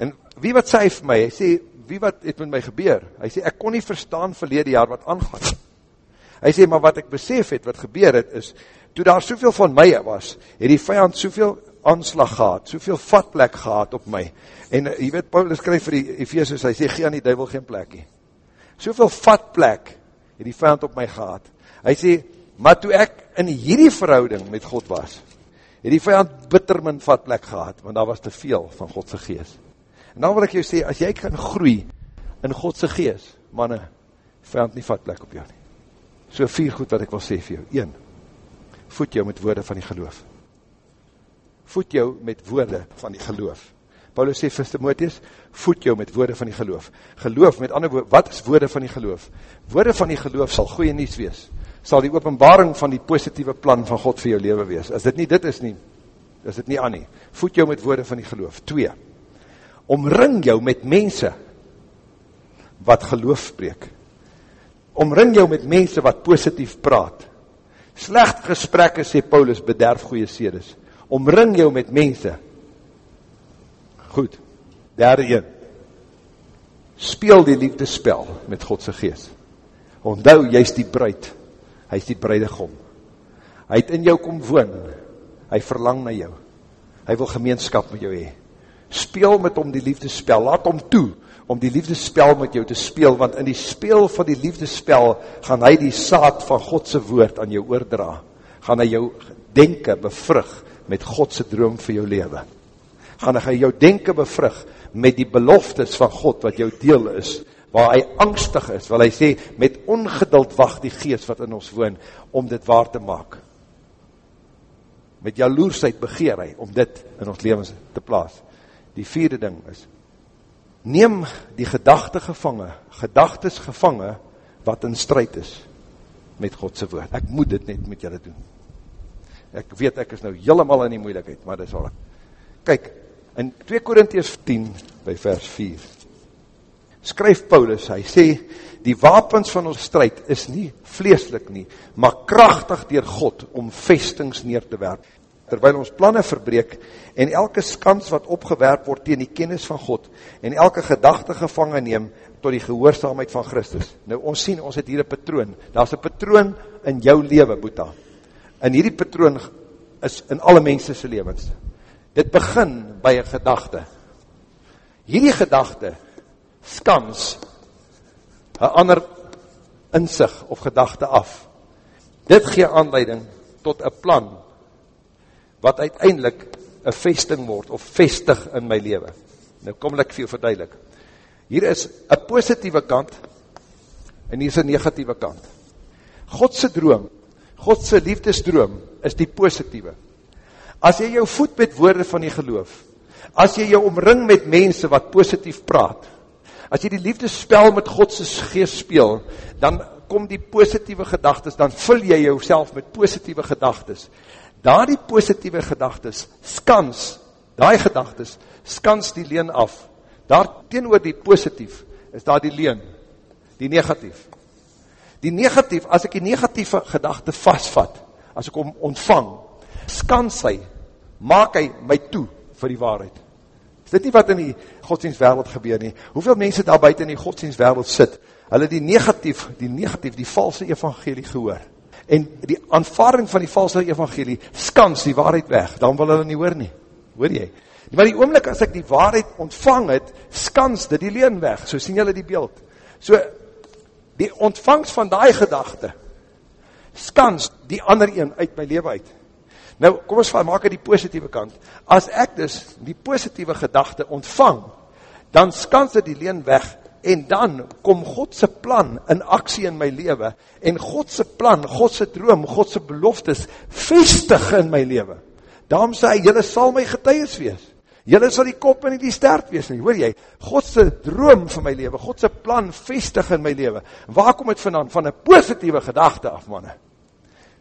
En wie wat sê vir my, hy sê, wie wat het met my gebeur? Hy sê, ek kon nie verstaan verlede jaar wat aangaan. Hy sê, maar wat ek besef het, wat gebeur het, is, toe daar soveel van my was, het die vijand soveel aanslag gehad, soveel vatplek gehad op my, en uh, jy weet, Paulus skryf vir die Ephesus, hy sê, gee aan die duivel geen plekkie, soveel vatplek, het die vijand op my gehad, hy sê, maar toe ek in hierdie verhouding met God was, het die vijand bitter min vatplek gehad, want daar was te veel van Godse gees, en dan wil ek jou sê, as jy kan groei in Godse gees, manne, vijand nie vatplek op jou nie, so vier goed wat ek wil sê vir jou, 1, voed jou met woorde van die geloof, voed jou met woorde van die geloof. Paulus sê vir Timotheus, voed jou met woorde van die geloof. Geloof, met ander woorde, wat is woorde van die geloof? Woorde van die geloof sal goeie nies wees. Sal die openbaring van die positieve plan van God vir jou leven wees. As dit nie dit is nie, is dit nie aan nie. Voed jou met woorde van die geloof. Twee, omring jou met mense wat geloof spreek. Omring jou met mense wat positief praat. Slecht gesprekke, sê Paulus, bederf goeie sedes omring jou met mense. Goed, derde een, speel die liefdespel met Godse geest. Ondou, jy is die bruid, hy is die bruidegom. Hy het in jou kom woon, hy verlang na jou, hy wil gemeenskap met jou hee. Speel met hom die liefdespel, laat hom toe, om die liefdespel met jou te speel, want in die speel van die liefdespel, gaan hy die saad van Godse woord aan jou oordra, gaan hy jou denken, bevrug, met Godse droom vir jou leven. Gaan hy jou denken bevrug met die beloftes van God wat jou deel is, waar hy angstig is, wil hy sê, met ongeduld wacht die geest wat in ons woon, om dit waar te maak. Met jaloersheid begeer hy, om dit in ons levens te plaas. Die vierde ding is, neem die gedachte gevangen, gedachtes gevangen, wat in strijd is, met Godse woord. Ek moet dit net met julle doen ek weet ek is nou helemaal in die moeilikheid, maar dis al. Kyk, in 2 Korinties 10 by vers 4, skryf Paulus, hy sê, die wapens van ons strijd is nie vleeslik nie, maar krachtig dier God om vestings neer te werk, terwyl ons plannen verbreek, en elke skans wat opgewerp word tegen die kennis van God, en elke gedachte gevangen neem, tot die gehoorzaamheid van Christus. Nou, ons sien, ons het hier een patroon, daar is een patroon in jou leven, Boeta, En hierdie patroon is in alle mensense levens. Dit begin by een gedachte. Hierdie gedachte skans een ander inzicht of gedachte af. Dit gee aanleiding tot een plan wat uiteindelik een vesting word of vestig in my leven. Nou kom ek vir jou verduidelik. Hier is een positieve kant en hier is een negatieve kant. Godse droom Godse liefdesdroom is die positieve. As jy jou voet met woorde van die geloof, as jy jou omring met mense wat positief praat, as jy die liefdespel met Godse geest speel, dan kom die positieve gedagtes, dan vul jy jou met positieve gedagtes, daar die positieve gedagtes, skans, die gedagtes, skans die leen af, daar teenoor die positief, is daar die leen, die negatief. Die negatief, as ek die negatieve gedachte vastvat, as ek hom ontvang, skans hy, maak hy my toe vir die waarheid. Is dit nie wat in die godsdienstwereld gebeur nie? Hoeveel mense daar buiten in die godsdienstwereld sit, hulle die negatief, die negatief, die valse evangelie gehoor, en die aanvaring van die valse evangelie skans die waarheid weg, dan wil hulle nie hoor nie, hoor jy? Maar die oomlik as ek die waarheid ontvang het, skans dit die leen weg, so sien julle die beeld. So, die ontvangst van die gedachte, skans die ander een uit my leven uit. Nou, kom ons maak het die positieve kant. As ek dus die positieve gedachte ontvang, dan skans dit die leen weg, en dan kom Godse plan in aksie in my leven, en Godse plan, Godse droom, Godse beloftes, vestig in my leven. Daarom sê hy, jylle sal my getuies wees. Julle sal die kop en nie die stert wees nie, hoor jy? Godse droom vir my leven, Godse plan vestig in my leven. Waar kom het vandaan? Van een positieve gedachte af, manne.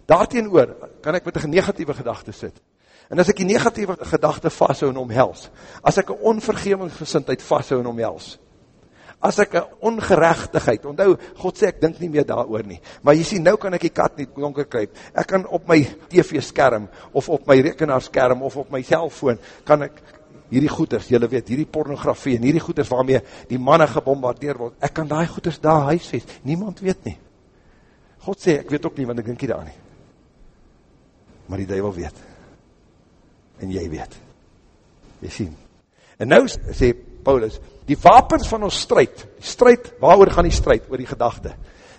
Daarteen oor, kan ek met een negatieve gedachte sit. En as ek die negatieve gedachte vasthou en omhels, as ek een onvergevingsgesintheid vasthou en omhels, as ek een ongerechtigheid, onthou, God sê ek dink nie meer daar nie, maar jy sê, nou kan ek die kat nie donker kryp, ek kan op my tv skerm, of op my rekenaar skerm, of op my cellfoon, kan ek hierdie goeders, jylle weet, hierdie pornografie, en hierdie goeders waarmee die manne gebombardeer word, ek kan die goeders daar huisves, niemand weet nie. God sê, ek weet ook nie, want ek dink hier daar nie. Maar die duivel weet. En jy weet. Jy sien. En nou sê Paulus, die wapens van ons strijd, die strijd, waar gaan die strijd, oor die gedachte.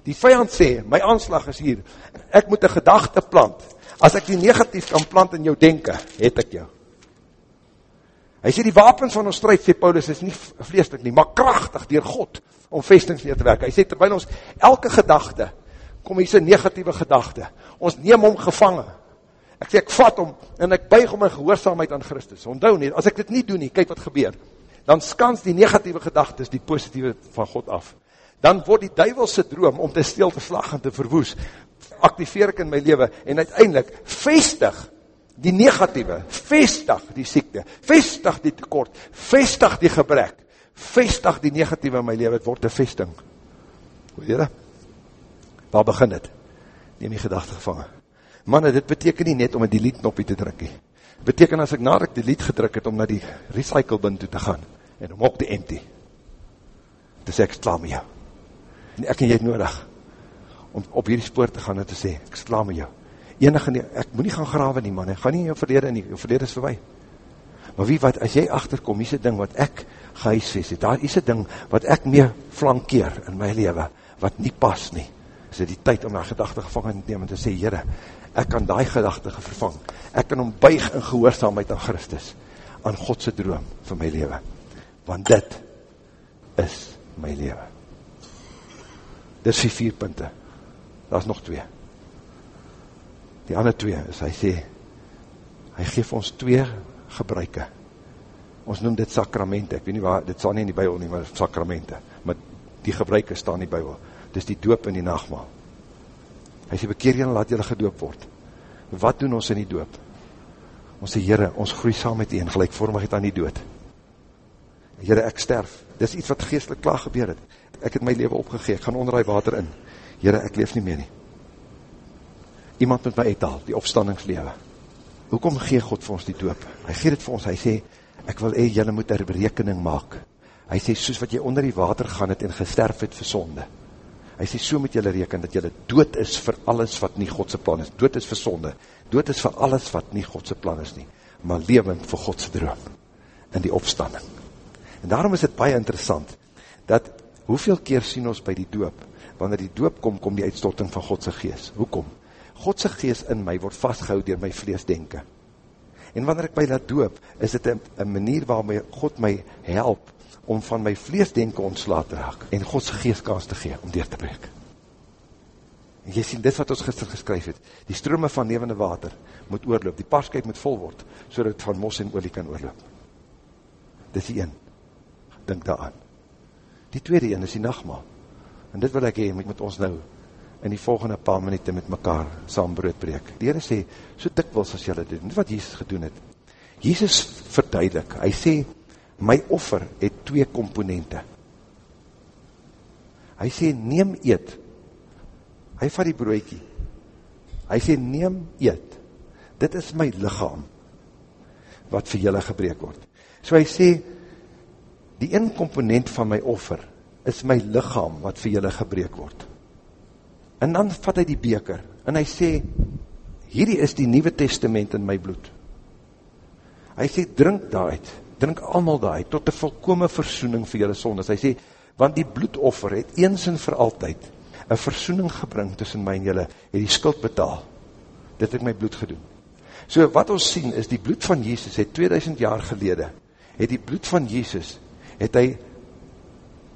Die vijand sê, my aanslag is hier, ek moet een gedachte plant, as ek die negatief kan plant in jou denken, het ek jou. Hy sê die wapens van ons strijd, sê Paulus, is nie vleeslik nie, maar krachtig dier God, om vestings neer te werk. Hy sê, terwijl ons elke gedachte, kom hier sy negatieve gedachte, ons neem om gevangen. Ek sê, ek vat om, en ek buig om my gehoorzaamheid aan Christus. Onthou nie, as ek dit nie doen nie, kyk wat gebeur. Dan skans die negatieve gedagtes die positieve van God af. Dan word die duivelse droom om te stil te slag en te verwoes, activeer ek in my leven, en uiteindelik vestig die negatieve, vestig die siekte, vestig die tekort, vestig die gebrek, vestig die negatieve in my leven, het word een vesting. Hoe dat? Waar begin het? Neem die gedachte gevangen. Manne, dit beteken nie net om een delete knopje te drukkie. Beteken as ek nadat ek delete gedruk het, om na die recycle bin toe te gaan, en om ook die empty, te sê, ek sla met jou. En ek en jy het nodig, om op hierdie spoor te gaan en te sê, ek sla met jou enige nie, ek moet nie gaan grawe nie man, ek gaan nie in jou verlede nie, jou verlede is voorbij. Maar wie wat, as jy achterkom, is die ding wat ek gehuisves het, daar is die ding wat ek meer flankeer in my leven, wat nie pas nie, is dit die tyd om my gedachte gevangen te neem en te sê, Heere, ek kan die gedachte vervang, ek kan ombuig in gehoorzaamheid aan Christus, aan Godse droom vir my leven, want dit is my leven. Dit is die vier punte, daar is nog twee. Die ander twee is, hy sê, hy geef ons twee gebruike. Ons noem dit sakramente, ek weet nie waar, dit sal nie in die bybel nie, maar sakramente. Maar die gebruike staan in die bybel. Dit is die doop en die nachtmaal. Hy sê, bekeer jy en laat jy gedoop word. Wat doen ons in die doop? Ons sê, Heere, ons groei saam met een, gelijkvormig het aan die dood. Heere, ek sterf. Dit is iets wat geestelik klaar gebeur het. Ek het my leven opgegeet, ek gaan onder die water in. Heere, ek leef nie meer nie iemand met my uithaal, die opstandingslewe. Hoekom gee God vir ons die doop? Hy gee dit vir ons, hy sê, ek wil ee, jylle moet een berekening maak. Hy sê, soos wat jy onder die water gaan het en gesterf het vir sonde. Hy sê, so moet jylle reken, dat jylle dood is vir alles wat nie Godse plan is. Dood is vir sonde. Dood is vir alles wat nie Godse plan is nie. Maar levend vir Godse droom. In die opstanding. En daarom is het baie interessant, dat hoeveel keer sien ons by die doop, wanneer die doop kom, kom die uitstorting van Godse geest. Hoekom? Godse geest in my word vastgehoud door my vleesdenken. En wanneer ek my laat doop, is dit een manier waarmee God my help om van my vleesdenken ontslaat te raak en Godse geest kans te gee om deur te breek. En jy sien, dit wat ons gister geskryf het, die strome van levende water moet oorloop, die parskuip moet vol word, so dat van mos en olie kan oorloop. Dit is die een, dink daaraan. Die tweede een is die nachtmaal. En dit wil ek hee, moet ons nou in die volgende paar minuut met mekaar saam brood breek. Die Heere sê, so dikwils as jylle doen, wat Jesus gedoen het. Jesus verduidelik, hy sê, my offer het twee komponente. Hy sê, neem eet. Hy vat die broodkie. Hy sê, neem eet. Dit is my lichaam, wat vir jylle gebreek word. So hy sê, die een komponent van my offer, is my lichaam, wat vir jylle gebreek word. En dan vat hy die beker, en hy sê, hierdie is die nieuwe testament in my bloed. Hy sê, drink daaruit, drink allemaal daaruit, tot die volkome versoening vir jylle sondes. Hy sê, want die bloedoffer het eens en vir altyd, een versoening gebring tussen my en jylle, het die skuld betaal. Dit het my bloed gedoen. So wat ons sien, is die bloed van Jezus, het 2000 jaar gelede, het die bloed van Jezus, het hy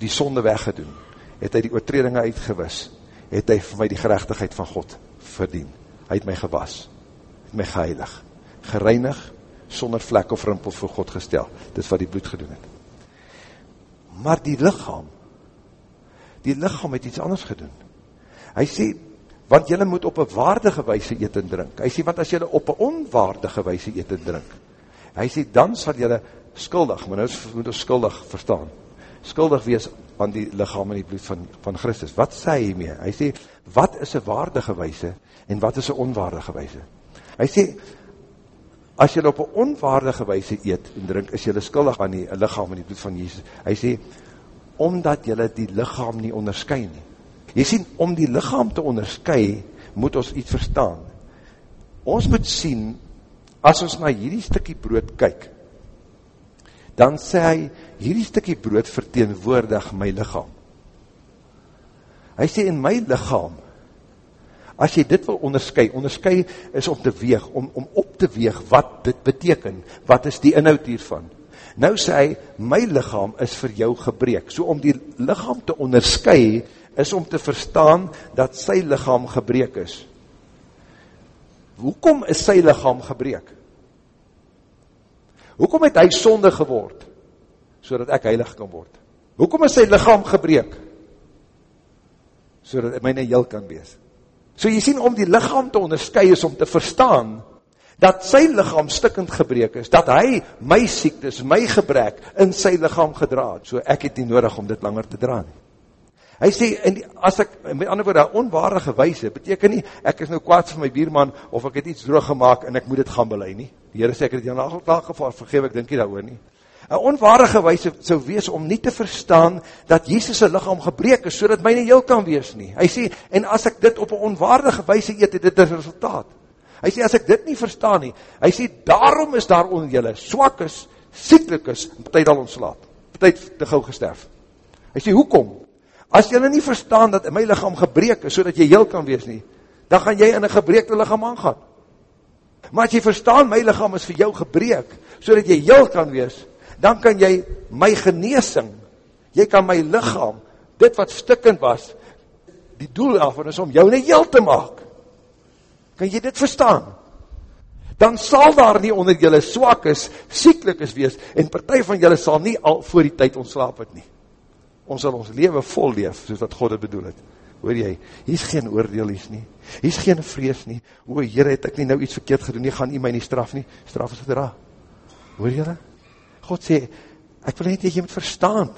die sonde weggedoen, het hy die oortredinge uitgewis, het hy vir my die gerechtigheid van God verdien. Hy het my gewas, het my geheilig, gereinig, sonder vlek of rimpel voor God gestel. Dit wat die bloed gedoen het. Maar die lichaam, die lichaam het iets anders gedoen. Hy sê, want jylle moet op een waardige wijse eet en drink. Hy sê, want as jylle op een onwaardige wijse eet en drink, hy sê, dan sal jylle skuldig, maar nou moet ons skuldig verstaan, skuldig wees aan die lichaam en die bloed van, van Christus. Wat sê hy mee? Hy sê, wat is een waardige wijse en wat is een onwaardige wijse? Hy sê, as jy op een onwaardige wijse eet en drink, is jy skuldig aan die lichaam en die bloed van Jesus. Hy sê, omdat jy die lichaam nie onderskui nie. Jy sê, om die lichaam te onderskui, moet ons iets verstaan. Ons moet sien, as ons na hierdie stikkie brood kyk, dan sê hy, hierdie stikkie brood verteenwoordig my lichaam. Hy sê, in my lichaam, as jy dit wil onderskui, onderskui is om te weeg, om, om op te weeg wat dit beteken, wat is die inhoud hiervan. Nou sê hy, my lichaam is vir jou gebreek. So om die lichaam te onderskui, is om te verstaan dat sy lichaam gebreek is. Hoekom is sy lichaam gebreek? Hoekom het hy sonde geword? So ek heilig kan word. Hoekom is sy lichaam gebreek? So dat myne heel kan wees. So jy sien, om die lichaam te onderskui is om te verstaan, dat sy lichaam stikkend gebreek is, dat hy my siektes, my gebrek, in sy lichaam gedraad. So ek het nie nodig om dit langer te dra nie. Hy sê, en die, as ek, met ander woorde, onwaardige wijse, beteken nie, ek is nou kwaad vir my bierman, of ek het iets droog gemaakt, en ek moet het gaan belei nie. Die Heere sê, ek het in elk geval vergeef, ek dink nie daar nie. Een onwaardige wijse sou wees om nie te verstaan, dat Jezus' lichaam gebreek is, so dat my nie heel kan wees nie. Hy sê, en as ek dit op een onwaardige wijse eet, het dit is resultaat. Hy sê, as ek dit nie verstaan nie, hy sê, daarom is daar onder julle, swak is, sieklik is, partij al ontslaap, partij te gauw gesterf. Hy sê, hoekom? As jy nie verstaan dat my lichaam gebreek is, so dat jy heel kan wees nie, dan gaan jy in een gebreekte lichaam aangaan. Maar as jy verstaan, my lichaam is vir jou gebreek, so dat jy heel kan wees, dan kan jy my geneesing, jy kan my lichaam, dit wat stikkend was, die doel daarvan is om jou nie heel te maak. Kan jy dit verstaan? Dan sal daar nie onder jylle swak is, sieklik is wees, en partij van jylle sal nie al voor die tyd ontslaap het nie ons sal ons leven vol leef, soos wat God het bedoel het. Hoor jy, hier is geen oordeel hier nie, hier is geen vrees nie, o, Heere, het ek nie nou iets verkeerd gedoen nie, gaan nie my nie straf nie, straf is gedra. Hoor jy, God sê, ek wil net jy moet verstaan,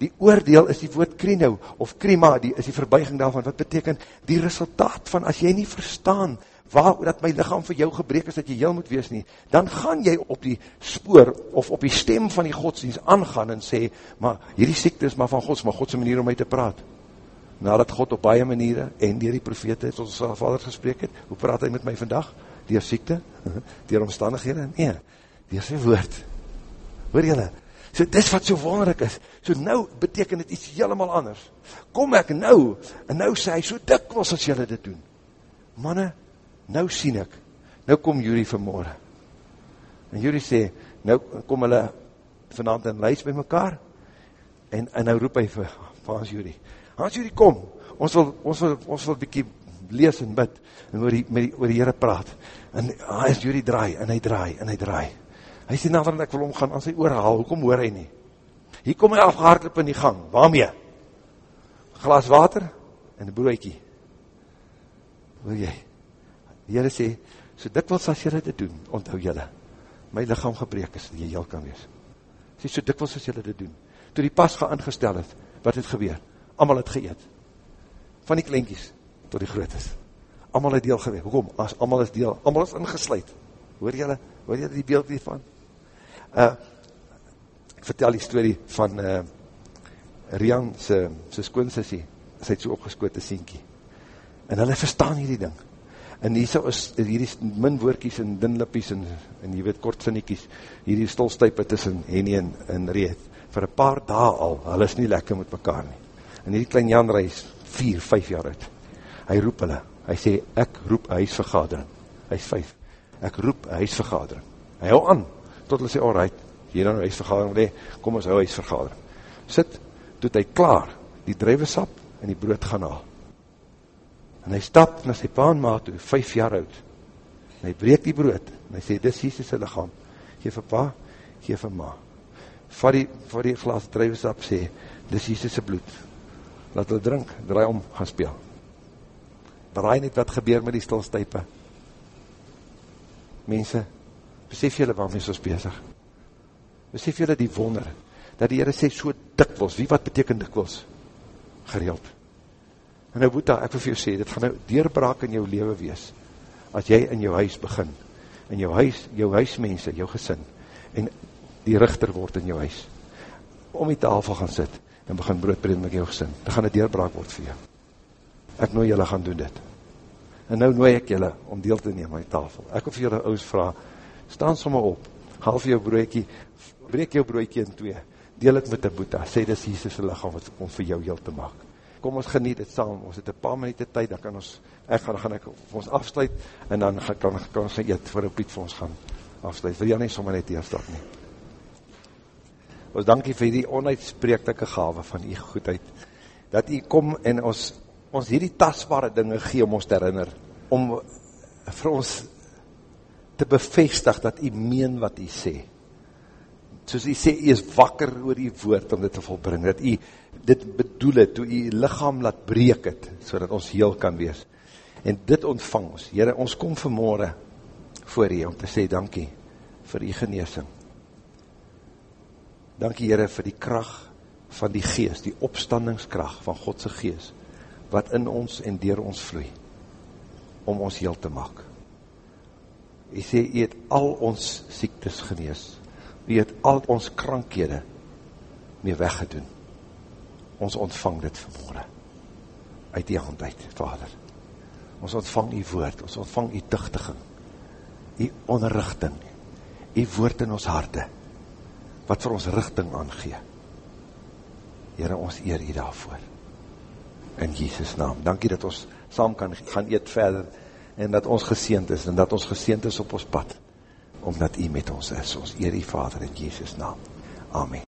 die oordeel is die woord krino, of krima, die is die verbuiging daarvan, wat beteken, die resultaat van, as jy nie verstaan, waar, dat my lichaam vir jou gebreek is, dat jy heel moet wees nie, dan gaan jy op die spoor, of op die stem van die godsdienst aangaan, en sê, maar hierdie siekte is maar van gods, maar godse manier om my te praat, nadat God op baie maniere, en dier die profete, het ons vader gesprek het, hoe praat hy met my vandag, dier siekte, (laughs) dier omstandighede, nee, dier sy woord, hoor jylle, so dis wat so wonderlik is, so nou beteken het iets helemaal anders, kom ek nou, en nou sê hy, so dikwels as jylle dit doen, manne, nou sien ek, nou kom Jury vanmorgen, en Jury sê, nou kom hulle vanavond in lijst by mekaar, en, en nou roep hy vir, vir Hans Jury, Hans Jury kom, ons wil, ons wil, ons wil bykie lees en bid, en oor die, met die, oor die Heere praat, en Hans Jury draai, en hy draai, en hy draai, hy sê nader, ek wil omgaan, aan sy oor haal, hoekom hoor hy nie, hier kom hy afgehaard op in die gang, waarmee, glas water, en een broekie, Wil jy? Die Heere sê, so dikwils as jylle dit doen, onthou jylle, my lichaam gebreek is, jy heel kan wees. Sê, so dikwils as jylle dit doen. Toe die pas geangestel het, wat het gebeur? Amal het geëet. Van die klenkies, tot die grootes. Amal het deel gewees. Hoekom? As amal is deel, amal is ingesluid. Hoor jylle, hoor jylle die beeld hiervan? Uh, ek vertel die story van uh, Rian sy, sy skoonsissie, sy het so opgeskote sienkie. En hulle verstaan hierdie ding. En hier is hierdie min woordkies en dinlippies en, en jy weet kort sinniekies, hierdie stolstuipe tussen Henny en, en Reet, vir een paar dae al, hulle is nie lekker met mekaar nie. En hierdie klein Jan reis, vier, vijf jaar uit. Hy roep hulle, hy sê, ek roep huisvergadering. Hy is vijf. Ek roep huisvergadering. Hy hou aan, tot hulle sê, alright, hier dan huisvergadering, nee, kom ons hou huisvergadering. Sit, doet hy klaar, die druivesap en die brood gaan haal. En hy stap na sy pa en ma toe, vijf jaar oud. En hy breek die brood, en hy sê, dis Jesus sy lichaam. Geef vir pa, geef vir ma. Vat die, vat die glas druivesap, sê, dis Jesus sy bloed. Laat hulle drink, draai om, gaan speel. Draai net wat gebeur met die stilstype. Mense, besef julle waarmee ons bezig. Besef julle die wonder, dat die Heere sê so dikwels, wie wat beteken dikwels? Gereeld. En nou Boeta, ek wil vir jou sê, dit gaan nou deurbraak in jou leven wees, as jy in jou huis begin, in jou huis, jou huismense, jou gesin, en die richter word in jou huis, om die tafel gaan sit, en begin broodbreed met jou gesin, dan gaan dit deurbraak word vir jou. Ek nooi julle gaan doen dit. En nou nooi ek julle om deel te neem aan die tafel. Ek wil vir julle ouders vraag, staan somme op, haal vir jou broodkie, breek jou broodkie in twee, deel het met die boete, sê dis Jesus' lichaam wat om vir jou heel te maak. Kom ons geniet het saam, ons het een paar minuut tyd, dan kan ons, ek gaan, gaan ek ons afsluit, en dan kan, kan, kan ons eet vir een piet vir ons gaan afsluit. Wil jy nie sommer net eerstap nie? Ons dankie vir die onuitspreeklike gave van die goedheid, dat die kom en ons, ons hierdie tasbare dinge gee om ons te herinner, om vir ons te bevestig dat die meen wat die sê, soos hy sê, hy is wakker oor die woord om dit te volbring, dat hy dit bedoel het, toe hy lichaam laat breek het, so dat ons heel kan wees. En dit ontvang ons. Heren, ons kom vanmorgen voor hy om te sê dankie vir die geneesing. Dankie Heren vir die kracht van die geest, die opstandingskracht van Godse geest, wat in ons en dier ons vloei, om ons heel te maak. Hy sê, hy het al ons siektes genees, wie het al ons krankhede mee weggedoen. Ons ontvang dit vanmorgen, uit die hand uit, vader. Ons ontvang die woord, ons ontvang die tuchtiging, die onrichting, die woord in ons harte, wat vir ons richting aangee. Heren, ons eer hier daarvoor. In Jesus naam. Dankie dat ons saam kan gaan eet verder, en dat ons geseend is, en dat ons geseend is op ons pad omdat u met ons is, ons eer die Vader in Jezus naam. Amen.